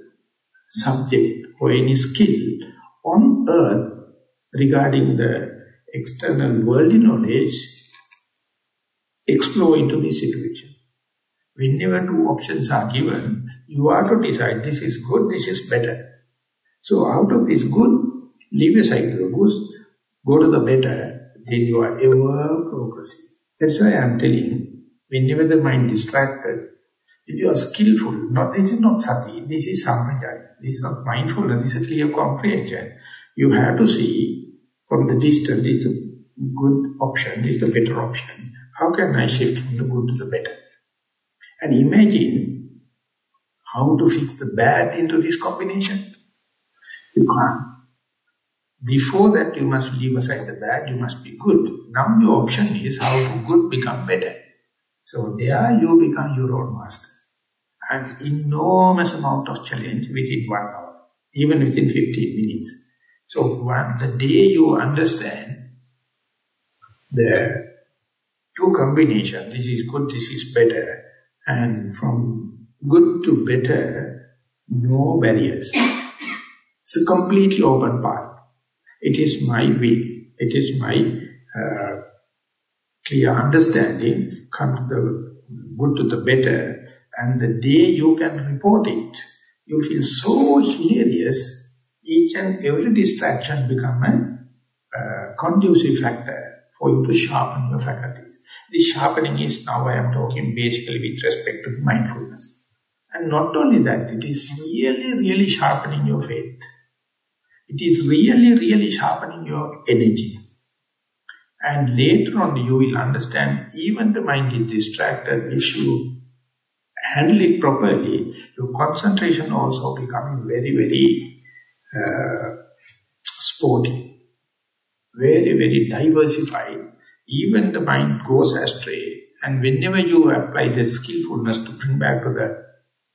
subject or any skill on earth regarding the external worldly knowledge, explore into this situation. Whenever two options are given, you are to decide this is good, this is better. So out of this good, leave aside the good, go to the better, then you are ever progressing. That's why I am telling, you, whenever the mind distracted, if you are skillful, not this is not sati, this is sampajaya, this is not mindfulness, this is a clear comprehension. You have to see from the distance, this is a good option, this is the better option. How can I shift from the good to the better? And imagine how to fix the bad into this combination. You can't. Before that, you must leave aside the bad, you must be good. Now your option is how to good become better. So there you become your own master. An enormous amount of challenge within one hour, even within 15 minutes. So one, the day you understand the two combination, this is good, this is better, and from good to better, no barriers. It's a completely open path. It is my will. It is my uh, clear understanding. Come to the good to the better. And the day you can report it, you feel so hilarious. Each and every distraction become a uh, conducive factor for you to sharpen your faculties. This sharpening is now I am talking basically with respect to mindfulness. And not only that, it is really, really sharpening your faith. It is really, really sharpening your energy. And later on you will understand even the mind is distracted if you handle it properly, your concentration also becoming very, very uh, sporty, very, very diversified. Even the mind goes astray. And whenever you apply the skillfulness to bring back to the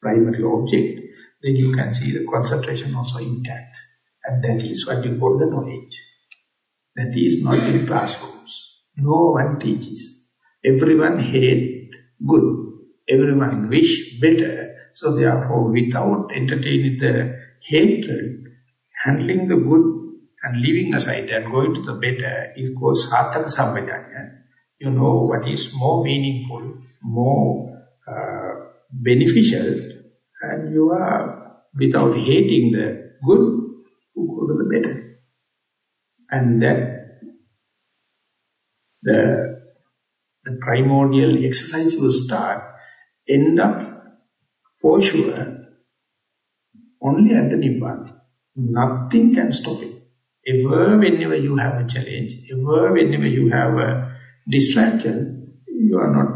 primary object, then you can see the concentration also intact. And that is what you call the knowledge. That is not in classrooms. No one teaches. Everyone hate good. Everyone wish better. So therefore, without entertaining the hatred, handling the good and leaving aside and going to the better is called Sarthaka Sampajanya. You know what is more meaningful, more uh, beneficial, and you are, without hating the good, you go to the better. And that, the, the primordial exercise you start, end up, for sure, only at the Nibbana. Nothing can stop it. Ever whenever you have a challenge, ever whenever you have a distraction, you are not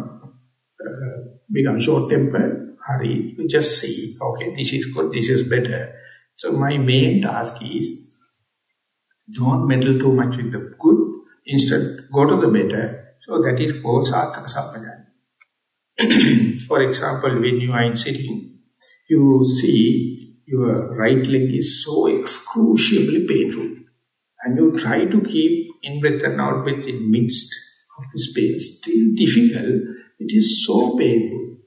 uh, become short-tempered, hurry, you just see, okay, this is good, this is better. So my main task is, don't meddle too much with the good, instead go to the better. So that is called Sarthaka Sampajanya. For example, when you are in sitting, you see your right leg is so excruciably painful. And you try to keep in-breath and out-breath in midst of the space. Still difficult. It is so painful.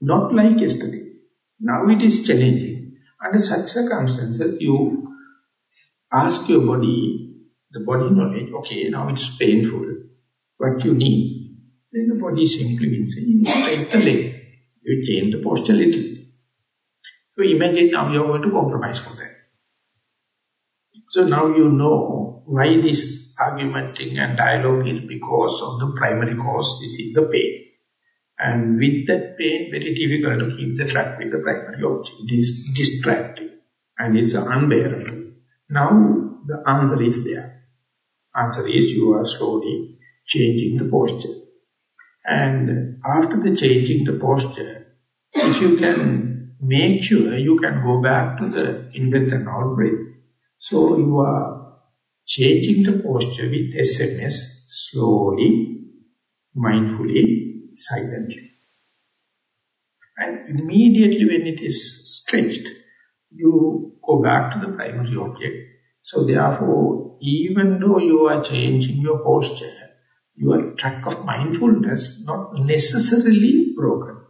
Not like yesterday. Now it is challenging. Under such circumstances, you ask your body, the body knowledge, okay, now it's painful. What you need? Then the body simply say, you straight the leg. You change the posture a little. So imagine now you are going to compromise for that. So now you know why this argumenting and dialogue is because of the primary cause, this is the pain. And with that pain, very difficult to keep the track with the primary object. It is distracting and it's unbearable. Now the answer is there. Answer is you are slowly changing the posture. And after the changing the posture, if you can make sure you can go back to the in-breath and out-breath. So you are changing the posture with SMS slowly, mindfully, silently. And immediately when it is stretched, you go back to the primary object. So therefore, even though you are changing your posture, your track of mindfulness not necessarily broken.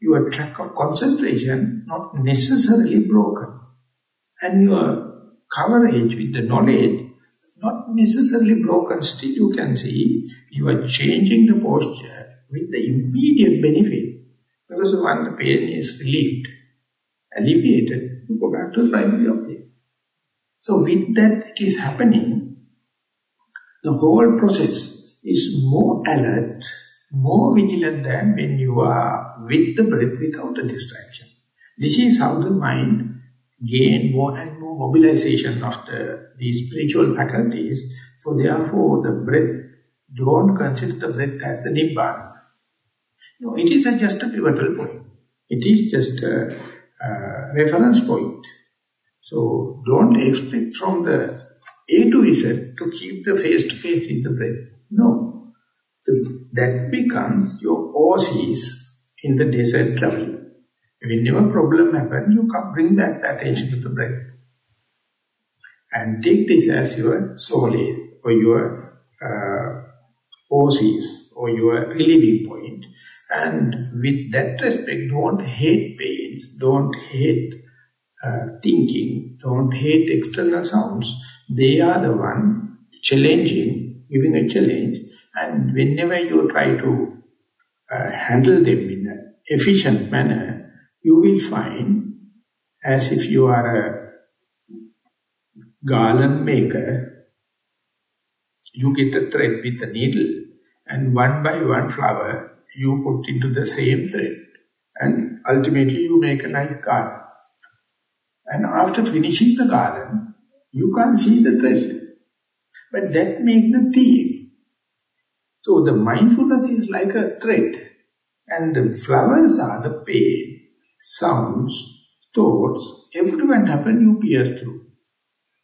Your track of concentration not necessarily broken. And your coverage with the knowledge not necessarily broken. Still you can see you are changing the posture with the immediate benefit. Because once the pain is relieved, alleviated, you go back to the primary object. So with that it is happening, the whole process is more alert, more vigilant than when you are with the breath without a distraction. This is how the mind gain more and more mobilization of the, the spiritual faculties. So therefore the breath, don't consider the breath as the Nibbana. No, it is just a pivotal point. It is just a, a reference point. So don't expect from the A to Z to keep the face-to-face -face in the breath. No. That becomes your oasis in the desert travel. Whenever problem happens, you come bring the attention to the breath. And take this as your solace or your uh, oasis or your relieving point. And with that respect, don't hate pains, don't hate uh, thinking, don't hate external sounds. They are the one challenging, giving a challenge. And whenever you try to uh, handle them in an efficient manner, you will find as if you are a garland maker, you get a thread with a needle and one by one flower you put into the same thread. And ultimately you make a nice garden. And after finishing the garden, you can't see the thread. But that makes the theme. So the mindfulness is like a thread. And the flowers are the pain, sounds, thoughts, everyone happen you pierce through.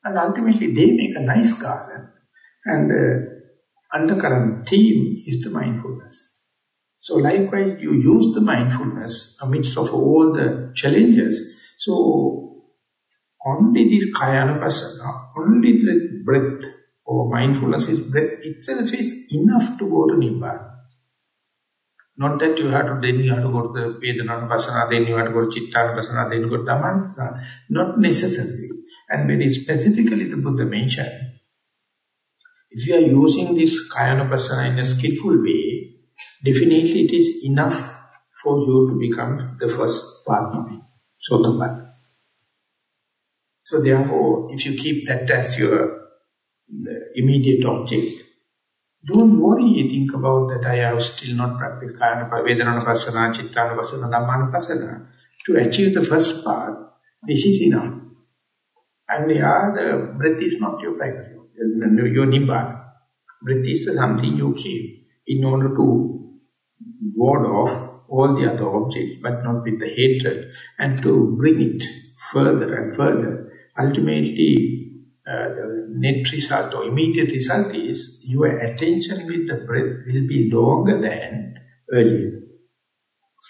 And ultimately they make a nice garden. And uh, undercurrent theme is the mindfulness. So likewise, you use the mindfulness amidst of all the challenges. So only this Kayanupassana, only the breath or mindfulness is breath itself is enough to go to Nibbana. Not that you have to, then you have to go to the Vedananupassana, then you have to go to Chittanupassana, then go to Dhammanupassana. Not necessarily. And very specifically the Buddha mentioned, if you are using this Kayanupassana in a skillful way, definitely it is enough for you to become the first Padmami, Sotapan. So therefore, if you keep that as your uh, immediate object, don't worry, think about that I have still not practiced Kayanupassana, Chittanupassana, Dhammanupassana. To achieve the first part, this is enough. And yeah, the breath is not your primary, your nibbana. Breath is something you keep in order to ward off all the other objects, but not with the hatred, and to bring it further and further. Ultimately, uh, the net result or immediate result is your attention with the breath will be longer than earlier.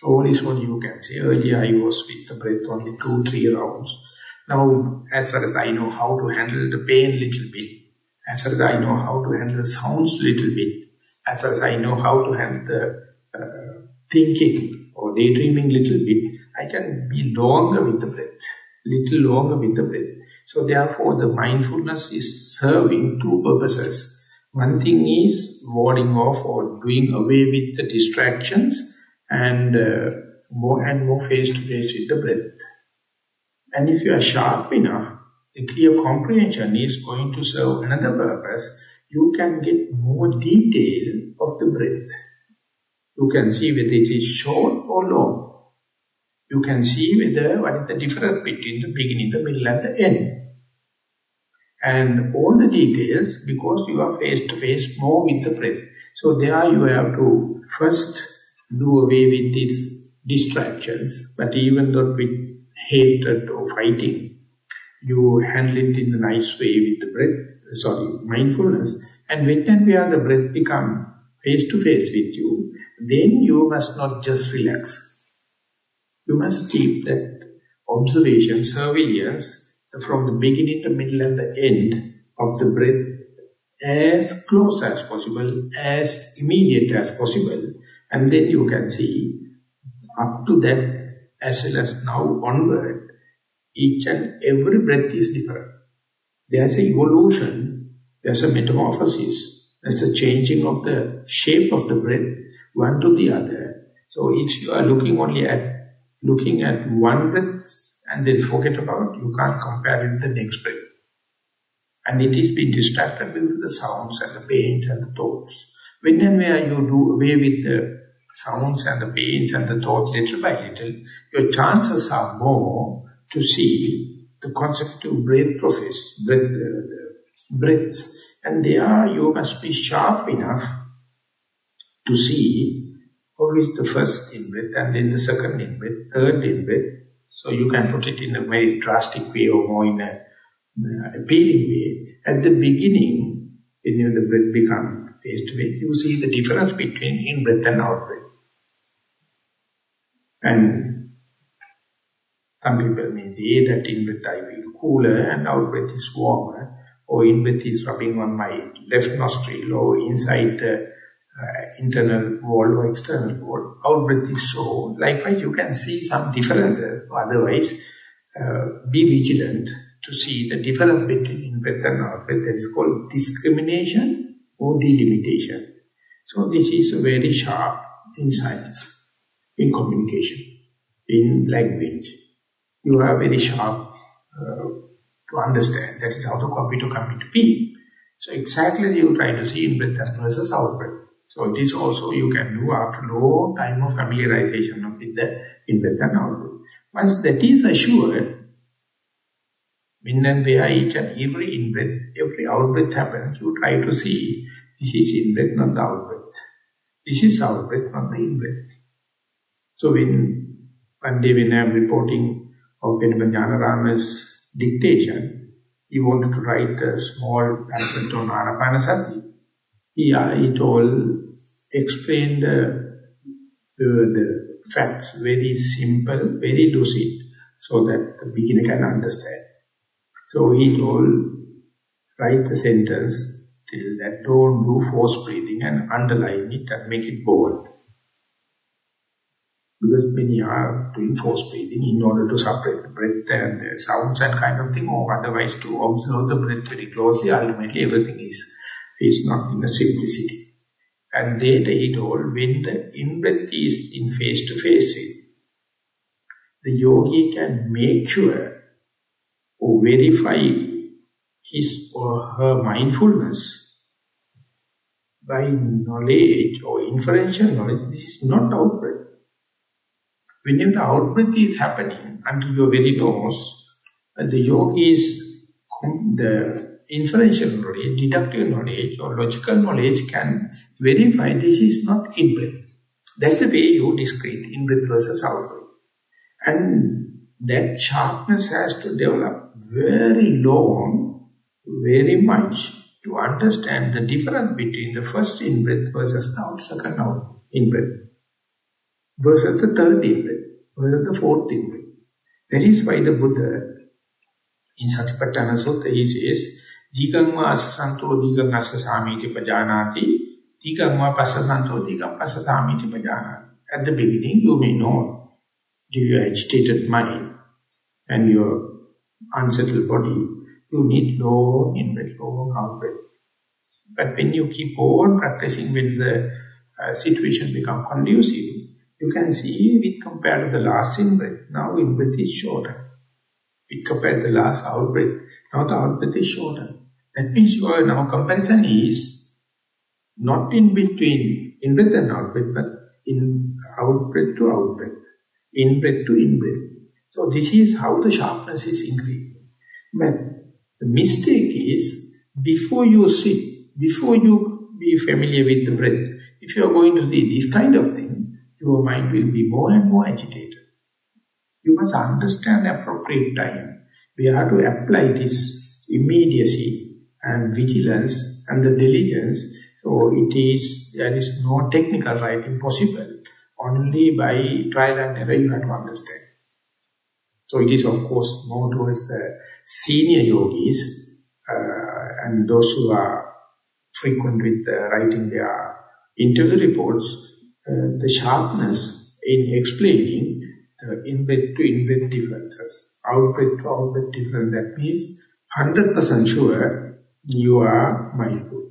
Slowly, slowly you can see. Earlier I was with the breath only two, three rounds. Now, as far as I know how to handle the pain little bit, as far as I know how to handle the sounds little bit, as far as I know how to handle the uh, thinking or daydreaming little bit, I can be longer with the breath, little longer with the breath. So therefore the mindfulness is serving two purposes. One thing is warding off or doing away with the distractions and uh, more and more face-to-face -face with the breath. And if you are sharp enough, the clear comprehension is going to serve another purpose. You can get more detail of the breath. You can see whether it is short or long. You can see whether what is the difference between the beginning, the middle and the end. And all the details because you are face to face more with the breath. So there you have to first do away with these distractions, but even though with hatred or fighting, you handle it in a nice way with the breath, sorry, mindfulness. And when and where the breath become face to face with you, then you must not just relax. You must keep that observation, surveillance, from the beginning, the middle and the end of the breath as close as possible, as immediate as possible. And then you can see up to that as well as now onward, each and every breath is different. There's an evolution, there's a metamorphosis, there's a changing of the shape of the breath, one to the other. So if you are looking only at looking at one breath and then forget about, you can't compare it with the next breath. And it is being distracted with the sounds and the pains and the thoughts. When and where you do away with the sounds and the pains and the thoughts little by little, your chances are more to see the consecutive breath process, breath, uh, breaths. And there you must be sharp enough to see is the first in-breath and then the second in-breath, third in-breath. So you can put it in a very drastic way or more in a uh, appealing way. At the beginning, when you, the breath become face-to-face, -face, you see the difference between in-breath and out-breath. And some people may say that in breath I feel cooler and out breath is warmer, or in breath is rubbing on my left nostril, or inside the internal wall or external wall. Out breath is so. Likewise, you can see some differences, otherwise, uh, be vigilant to see the difference between breath and out breath. That is called discrimination or delimitation. So this is a very sharp in science in communication, in language. You are very sharp uh, to understand. That is how the computer come into being. So exactly you try to see in breath versus out breath. So this also you can do after long time of familiarization with the in-breath and out-breath. Once that is assured, when and where each and every in-breath, every out-breath happens, you try to see this is in-breath, not the. This is out-breath, not the in-breath. So when one day when I am reporting of Rama's dictation, he wanted to write a small pamphlet on Anapanasati. He, uh, he told, explained uh, the, the facts very simple, very lucid, so that the beginner can understand. So he told, write the sentence till that don't do force breathing and underline it and make it bold. Because many are doing force breathing in order to suppress the breath and the sounds and kind of thing, or otherwise to observe the breath very closely, ultimately everything is, is not in the simplicity. And later he all when the in-breath is in face-to-face -face the yogi can make sure or verify his or her mindfulness by knowledge or inferential knowledge, this is not out-breath. Whenever the out-breath is happening under your very nose, and the yogi's the inferential knowledge, deductive knowledge or logical knowledge can verify this is not in-breath. That's the way you discrete in-breath versus out-breath. And that sharpness has to develop very long, very much to understand the difference between the first in-breath versus the second out in-breath versus the third in-breath versus the fourth in-breath. That is why the Buddha in Satipatthana Sutta he says, Dikam va asasanto dikam asasamiti pajanati, dikam va pasasanto dikam pasasamiti pajanati. At the beginning you may know your agitated mind and your unsettled body, you need long in-breath, long out-breath. But when you keep on practicing with the uh, situation become conducive, you can see with compared to the last in-breath, now in-breath is shorter. With compared to the last out-breath, now the out-breath is shorter. That means your now comparison is not in between in-breath and out-breath, but in out-breath to out-breath in-breath to in-breath. So this is how the sharpness is increasing. But the mistake is, before you sit, before you be familiar with the breath, if you are going to do this kind of thing, your mind will be more and more agitated. You must understand the appropriate time. We have to apply this immediacy and vigilance and the diligence. So it is, there is no technical writing possible only by trial and error you have to understand. So it is of course more towards the senior yogis uh, and those who are frequent with uh, writing their interview reports, uh, the sharpness in explaining the in-breath to in-breath differences, out-breath to out-breath difference. That means 100% sure you are mindful.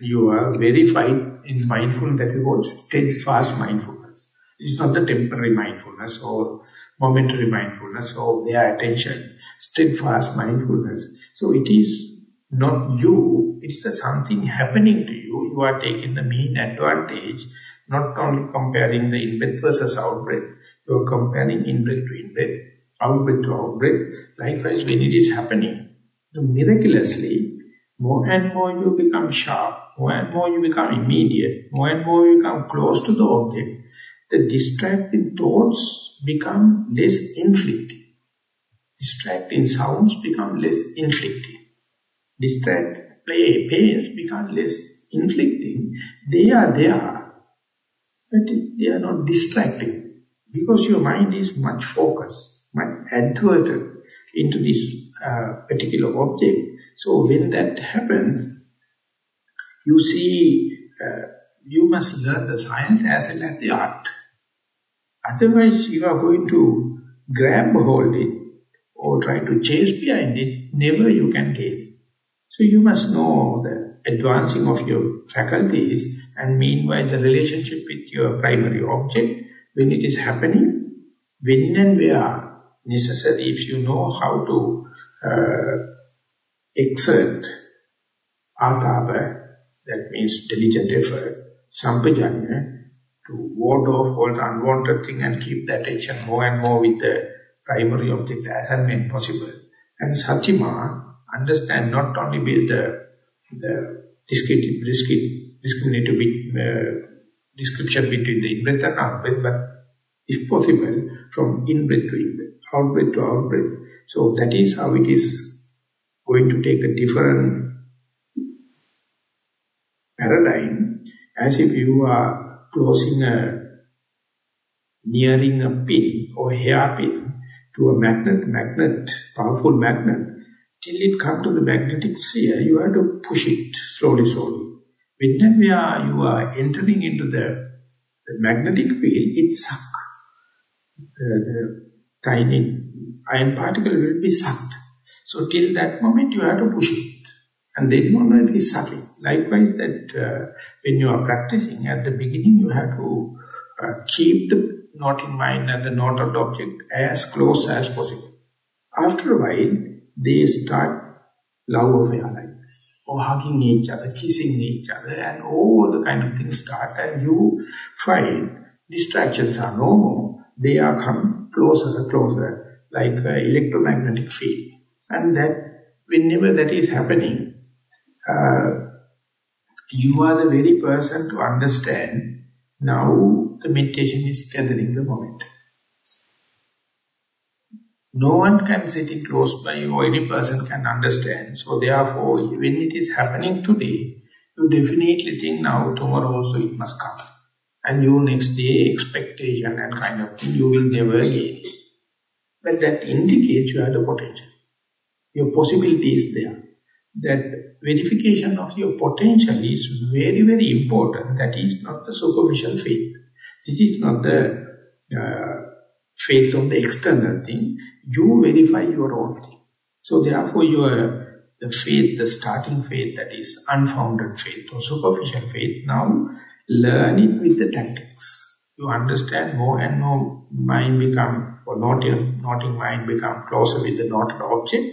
You are verified in mindful, that is called steadfast mindfulness. It's not the temporary mindfulness or momentary mindfulness or their attention, steadfast mindfulness. So it is not you, it's something happening to you. You are taking the main advantage, not only comparing the in-breath versus out-breath, you are comparing in-breath to in-breath, out-breath to out-breath. Likewise, when it is happening, miraculously, more and more you become sharp, more and more you become immediate, more and more you become close to the object the distracting thoughts become less inflicting. Distracting sounds become less inflicting. Distract play, pains become less inflicting. They are there, but they are not distracting. Because your mind is much focused, much adverted into this uh, particular object. So when that happens, you see, uh, you must learn the science as well as the art. Otherwise, you are going to grab hold it or try to chase behind it, never you can gain. So you must know the advancing of your faculties and meanwhile the relationship with your primary object when it is happening, when and where necessary if you know how to uh, exert atapa, that means diligent effort, sampajanya, to ward off all the unwanted thing and keep the attention more and more with the primary object as and when possible. And Satima understand not only build the, the discrete, discrete, discriminative uh, description between the in-breath and out-breath, but if possible, from in-breath to in-breath, out-breath to out-breath. So that is how it is going to take a different paradigm as if you are closing a, nearing a pin or hairpin to a magnet, magnet, powerful magnet, till it comes to the magnetic sphere, you have to push it slowly, slowly. Whenever you are, you are entering into the, the magnetic field, it suck. The, the tiny iron particle will be sucked. So till that moment you have to push it. And then only is sucking. Likewise that uh, when you are practicing, at the beginning you have to uh, keep the knot in mind and the knot of the object as close as possible. After a while, they start love affair like or hugging each other, kissing each other, and all the kind of things start, and you find distractions are no more. They are come closer and closer, like an electromagnetic field. And that, whenever that is happening, uh, Uh, you are the very person to understand now the meditation is gathering the moment. No one can sitting close by you or any person can understand. So therefore, when it is happening today, you definitely think now, tomorrow also it must come. And you next day expectation and kind of thing, you will never gain. But that indicates you have the potential. Your possibility is there. That verification of your potential is very, very important. That is not the superficial faith. This is not the uh, faith on the external thing you verify your own thing. So therefore your the faith, the starting faith that is unfounded faith or superficial faith, now learn it with the tactics. You understand more and more mind become, or not in mind become closer with the not object.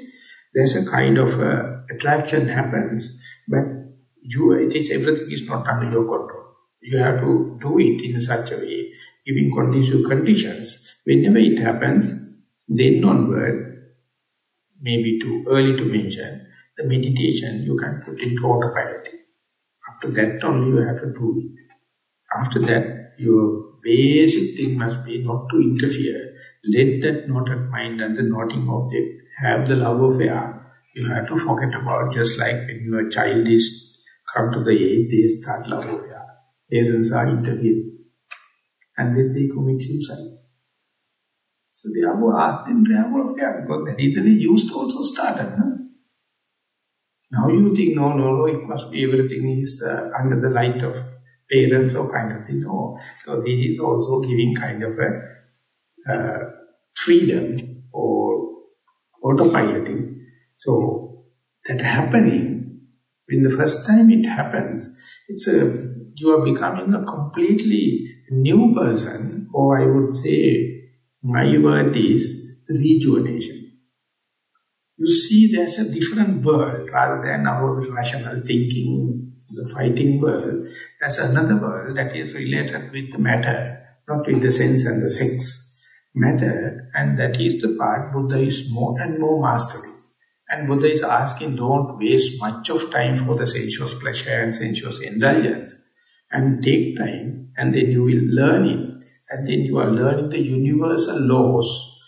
There's a kind of uh, attraction happens, but you, it is everything is not under your control. You have to do it in such a way, giving condition conditions. Whenever it happens, then onward, maybe too early to mention, the meditation you can put into autopilot. After that only you have to do it. After that, your basic thing must be not to interfere. Let that knotted mind and the knotting object have the love of affair. You have to forget about just like when your child is come to the age, they start love affair. Parents are interfering. And then they commit suicide. So they have asked him to have a affair because that is the used also started. No? Now you think, no, no, no, it must be everything is uh, under the light of parents or kind of thing. No. So this is also giving kind of a uh, freedom or autopiloting. So that happening, when the first time it happens, it's a, you are becoming a completely new person, or I would say my word is rejuvenation. You see there's a different world rather than our rational thinking, the fighting world. There's another world that is related with the matter, not with the sense and the sex. Matter, and that is the part Buddha is more and more mastering. And Buddha is asking, don't waste much of time for the sensuous pleasure and sensuous indulgence. And take time, and then you will learn it and then you are learning the universal laws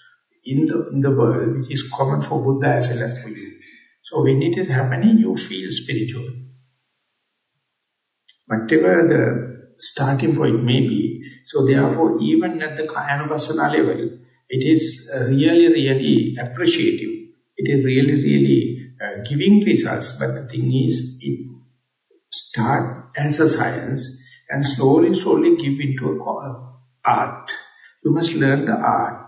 in the, in the world, which is common for Buddha as well as for you. So when it is happening, you feel spiritual. Whatever the starting point may be, so therefore even at the Kayanupassana level, it is really, really appreciative. It is really, really uh, giving results, but the thing is, it start as a science and slowly, slowly give into a art. You must learn the art.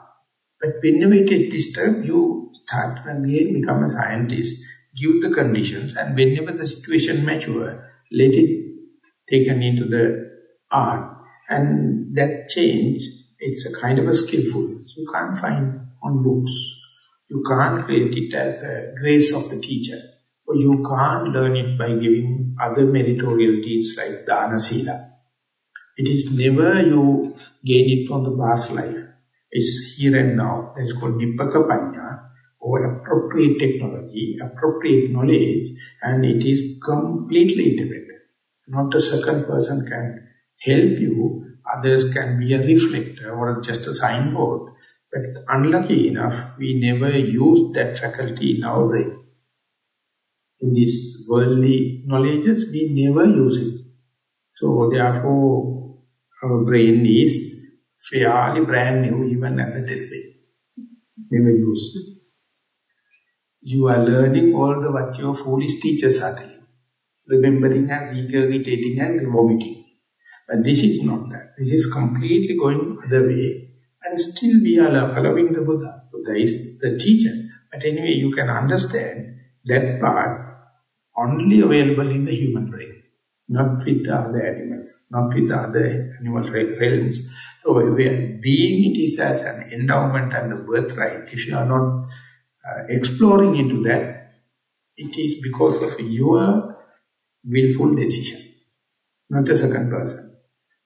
But whenever it is disturbed, you start again become a scientist, give the conditions, and whenever the situation mature, let it taken into the art. And that change, it's a kind of a skillful. You can't find on books. You can't create it as a grace of the teacher. Or you can't learn it by giving other meritorial deeds like dana sila. It is never you gain it from the past life. It's here and now. That's called Nibbaka Panya or appropriate technology, appropriate knowledge, and it is completely independent. Not a second person can help you others can be a reflector or just a signboard. But unlucky enough, we never use that faculty in our brain. In these worldly knowledges, we never use it. So therefore, our brain is fairly brand new even at the deathbed. Never used. You are learning all the what your foolish teachers are telling. Remembering and regurgitating and vomiting. But this is not that. This is completely going the way. And still we are following the Buddha. Buddha is the teacher. But anyway, you can understand that part only available in the human brain. Not with the other animals. Not with the other animal realms. So being it is as an endowment and a birthright. If you are not uh, exploring into that, it is because of your willful decision, not a second person.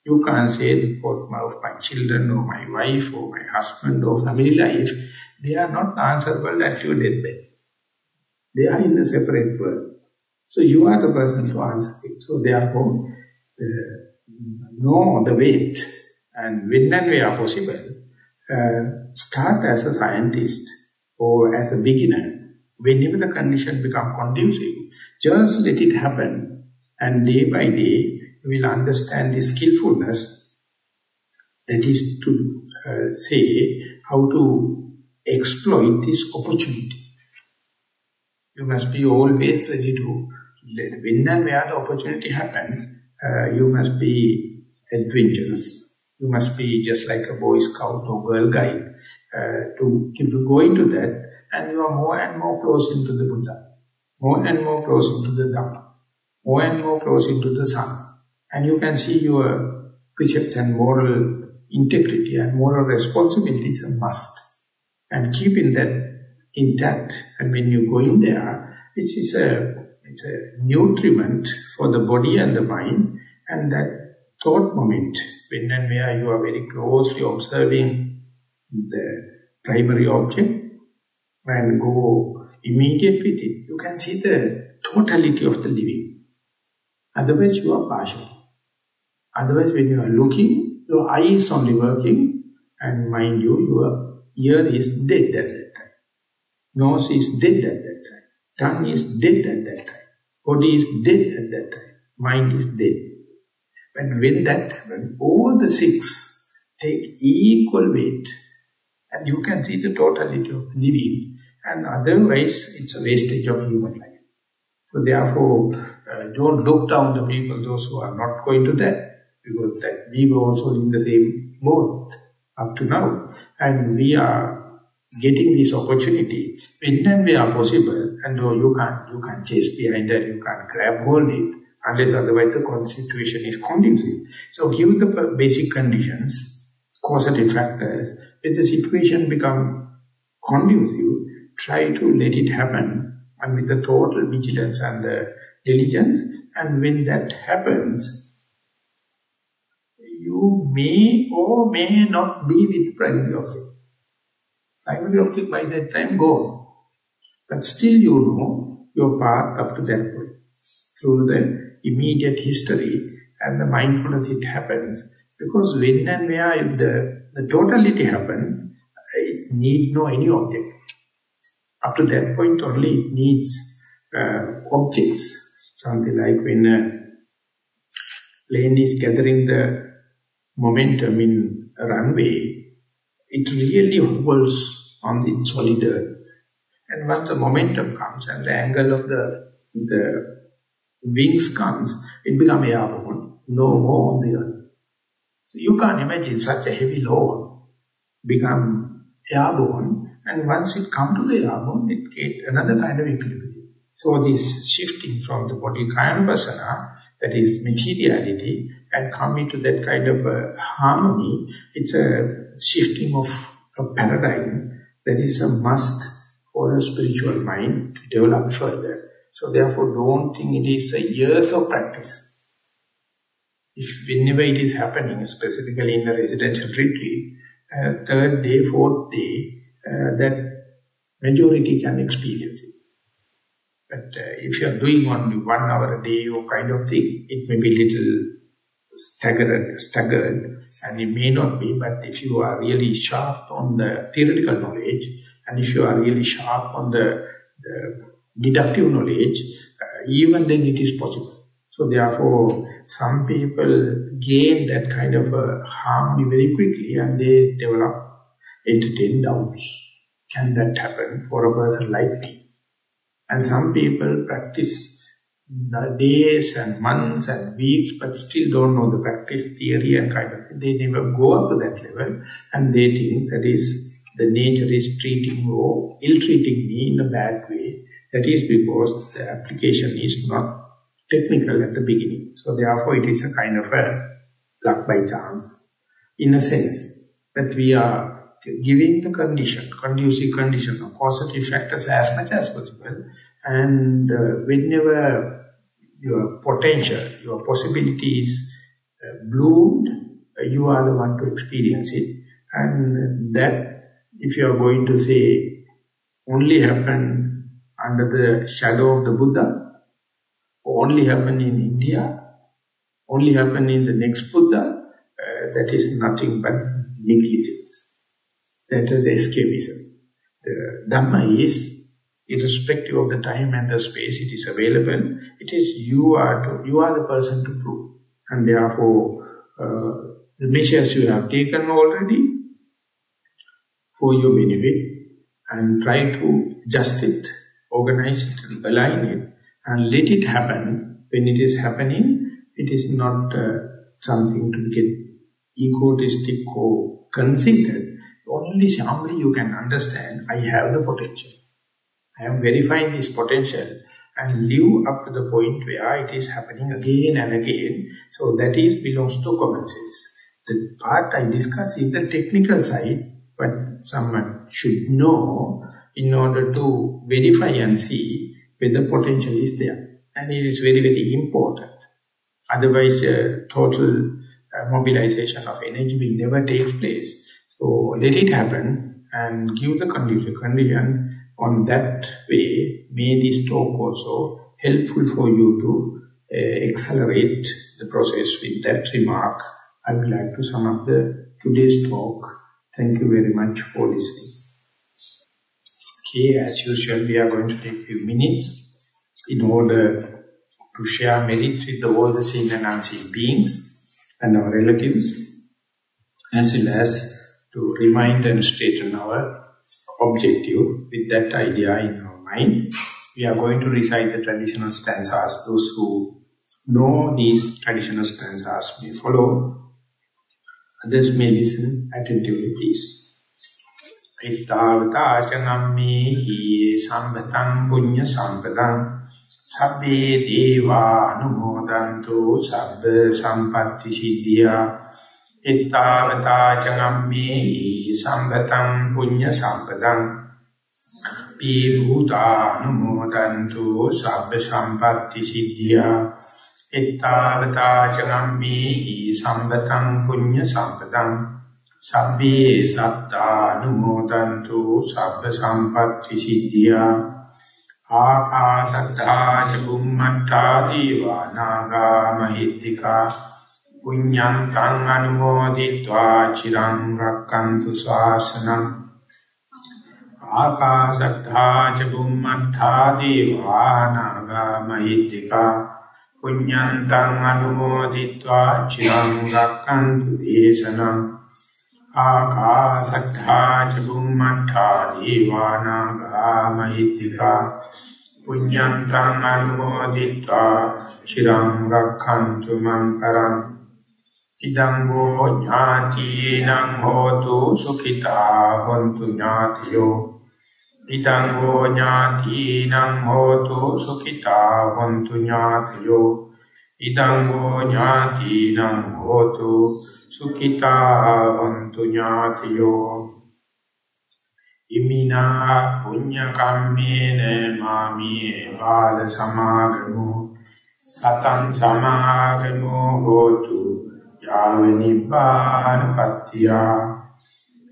You can't say because of my children or my wife or my husband or family life, they are not answerable at your deathbed. They are in a separate world. So you are the person to answer it. So therefore, uh, know the weight and when and where possible, uh, start as a scientist or as a beginner. Whenever the condition become conducive, just let it happen and day by day will understand the skillfulness that is to uh, say how to exploit this opportunity. You must be always ready to, when and where the opportunity happens, uh, you must be adventurous. You must be just like a boy scout or girl guide uh, to keep going to that and you are more and more close into the Buddha, more and more close into the Dhamma, more and more close into the Sangha. And you can see your precepts and moral integrity and moral responsibility is a must. And keeping that intact, and when you go in there, it is a, it's a nutriment for the body and the mind, and that thought moment, when and where you are very closely observing the primary object, and go immediate with it, you can see the totality of the living. Otherwise, you are partial. Otherwise, when you are looking, your eye is only working, and mind you, your ear is dead at that time. Nose is dead at that time. Tongue is dead at that time. Body is dead at that time. Mind is dead. But when that happens, all the six take equal weight, and you can see the totality of living, and otherwise it's a wastage of human life. So therefore, uh, don't look down the people, those who are not going to that because that we were also in the same boat up to now. And we are getting this opportunity when and where possible, and though you can't, you can't chase behind it, you can't grab hold it, unless otherwise the situation is conducive. So give the basic conditions, causative factors, when the situation become conducive, try to let it happen, and with the total vigilance and the diligence, and when that happens, may or may not be with primary object. Primary object by that time gone. But still you know your path up to that point. Through the immediate history and the mindfulness it happens. Because when and where the, the totality happens, it need no any object. Up to that point only it needs uh, objects. Something like when a plane is gathering the momentum in a runway, it really hovers on the solid earth. And once the momentum comes and the angle of the, the wings comes, it becomes airborne, no more on the earth. So you can't imagine such a heavy load become airborne, and once it comes to the airborne, it gets another kind of equilibrium. So this shifting from the body kaya pasana, that is materiality, and come into that kind of uh, harmony, it's a shifting of a paradigm that is a must for a spiritual mind to develop further. So therefore, don't think it is a years of practice. If whenever it is happening, specifically in the residential retreat, uh, third day, fourth day, uh, that majority can experience it. But uh, if you are doing only one hour a day or kind of thing, it may be little staggered, staggered and it may not be, but if you are really sharp on the theoretical knowledge, and if you are really sharp on the, the deductive knowledge, uh, even then it is possible. So therefore, some people gain that kind of a harmony very quickly and they develop entertain doubts. Can that happen for a person like me? And some people practice the days and months and weeks but still don't know the practice theory and kind of thing. They never go up to that level and they think that is the nature is treating or ill-treating me in a bad way. That is because the application is not technical at the beginning. So therefore it is a kind of a luck by chance in a sense that we are giving the condition, conducive condition of positive factors as much as possible and uh, whenever your potential, your possibilities uh, bloomed, uh, you are the one to experience it. And that, if you are going to say, only happen under the shadow of the Buddha, only happen in India, only happen in the next Buddha, uh, that is nothing but negligence. That is the escapism. The Dhamma is irrespective of the time and the space it is available, it is you are to, you are the person to prove. And therefore, uh, the measures you have taken already for your benefit and try to adjust it, organize it, align it, and let it happen. When it is happening, it is not uh, something to get egotistic or conceited. Only humbly you can understand, I have the potential. I am verifying this potential and live up to the point where it is happening again and again. So that is belongs to common sense. The part I discuss is the technical side, but someone should know in order to verify and see whether potential is there. And it is very, very important. Otherwise, uh, total uh, mobilization of energy will never take place. So let it happen and give the condition, condition on that way, may this talk also helpful for you to uh, accelerate the process with that remark. I would like to sum up the today's talk. Thank you very much for listening. Okay, as usual, we are going to take few minutes in order to share merit with the, all the seen and unseen beings and our relatives, as well as to remind and straighten our objective with that idea in our mind. We are going to recite the traditional stanzas. Those who know these traditional stanzas may follow. Others may listen attentively, please. Ittavatacanammihi sambatam punya sampadam sabbe deva anumodantu sabba sampatti siddhya ඉත්තාවතා චගම්මේ සම්බතං පුඤ්ඤ සම්පදං P භූතානුමෝදන්තු සබ්බ සම්පatti සිද්ධියා ඉත්තාවතා චගම්මේ සම්බතං පුඤ්ඤ සම්පදං සබ්බේ සත්තානුමෝදන්තු සබ්බ සම්පatti සිද්ධියා ආකාශත්තා ච බුම්මත්තා දීවා නාගා මහිත්‍තිකා පුඤ්ඤන්තං අනුමෝදිत्वा චිරං රක්칸තු ශාසනං ආකාශත්තා ච බුම්මත්තා දීවානාගා මහිත්‍තිකා පුඤ්ඤන්තං අනුමෝදිत्वा චිරං රක්칸තු දේශනං ආකාශත්තා ච බුම්මත්තා දීවානාගා මහිත්‍තිකා පුඤ්ඤන්තං අනුමෝදිत्वा චිරං රක්칸තු මං පරං ඉදං වූ ඥාතිනං හෝතු සුඛිතා හොන්තු ඥාතියෝ ඉදං වූ ඥාතිනං හෝතු සුඛිතා හොන්තු ඥාතියෝ ඉදං වූ ඥාතිනං හෝතු සුඛිතා හොන්තු ඥාතියෝ ඉමිනා පුඤ්ඤ කම්මේන මාමී බාල සමාගමෝ සතං සමාගමෝ හෝතු යාව නිපානපත්තිය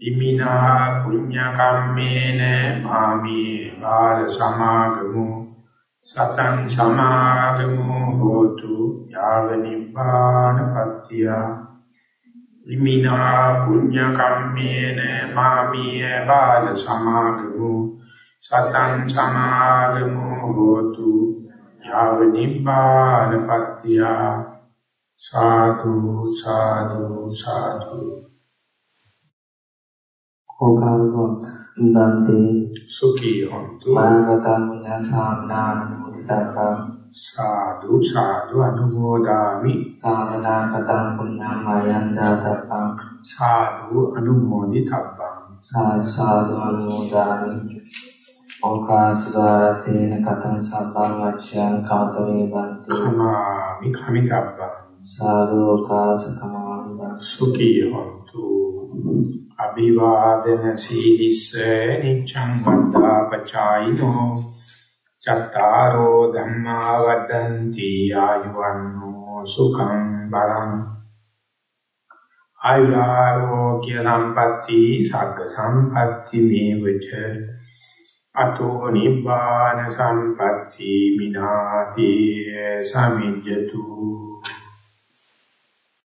ඉමිනා පුඤ්ඤ කම්මේන මාමි බාල සමාගමු. සතං සමාගමු හෝතු යාව නිපානපත්තිය ඉමිනා පුඤ්ඤ කම්මේන මාමිය බාල සමාගමු. සතං සමාගමු හෝතු යාව නිබ්බානපත්තිය සාදු සාදු සාදු. ඕකාසොත් දන්තේ සුඛී හොන්තු මාගතං යථානානුමෝදිතං සාදු සාදු අනුමෝදාමි. සාමනාකතං පුඤ්ඤාමයං දාතං සාදු අනුමෝදිතබ්බං. සාදු සාදු අනුමෝදාමි. ඕකාසුදාතේන කතං සබ්බං වච්ඡයන් කාතමේ බන්ති මාමි කමිකබ්බං සාදු ඕකාස කමාමි සුඛී හොන්තු. අභිවාදන සීලිස්ස නිච්ඡං වද්දා පචායිනෝ. චත්තාරෝ ධම්මා වද්දන්ති ආයුවන්නෝ සුඛං බලං. ආයුරෝග්‍ය සම්පatti සග්ග සම්පatti මේවච. අතෝ නිබ්බාන සම්පatti මිනාති සමිජ්ජතු.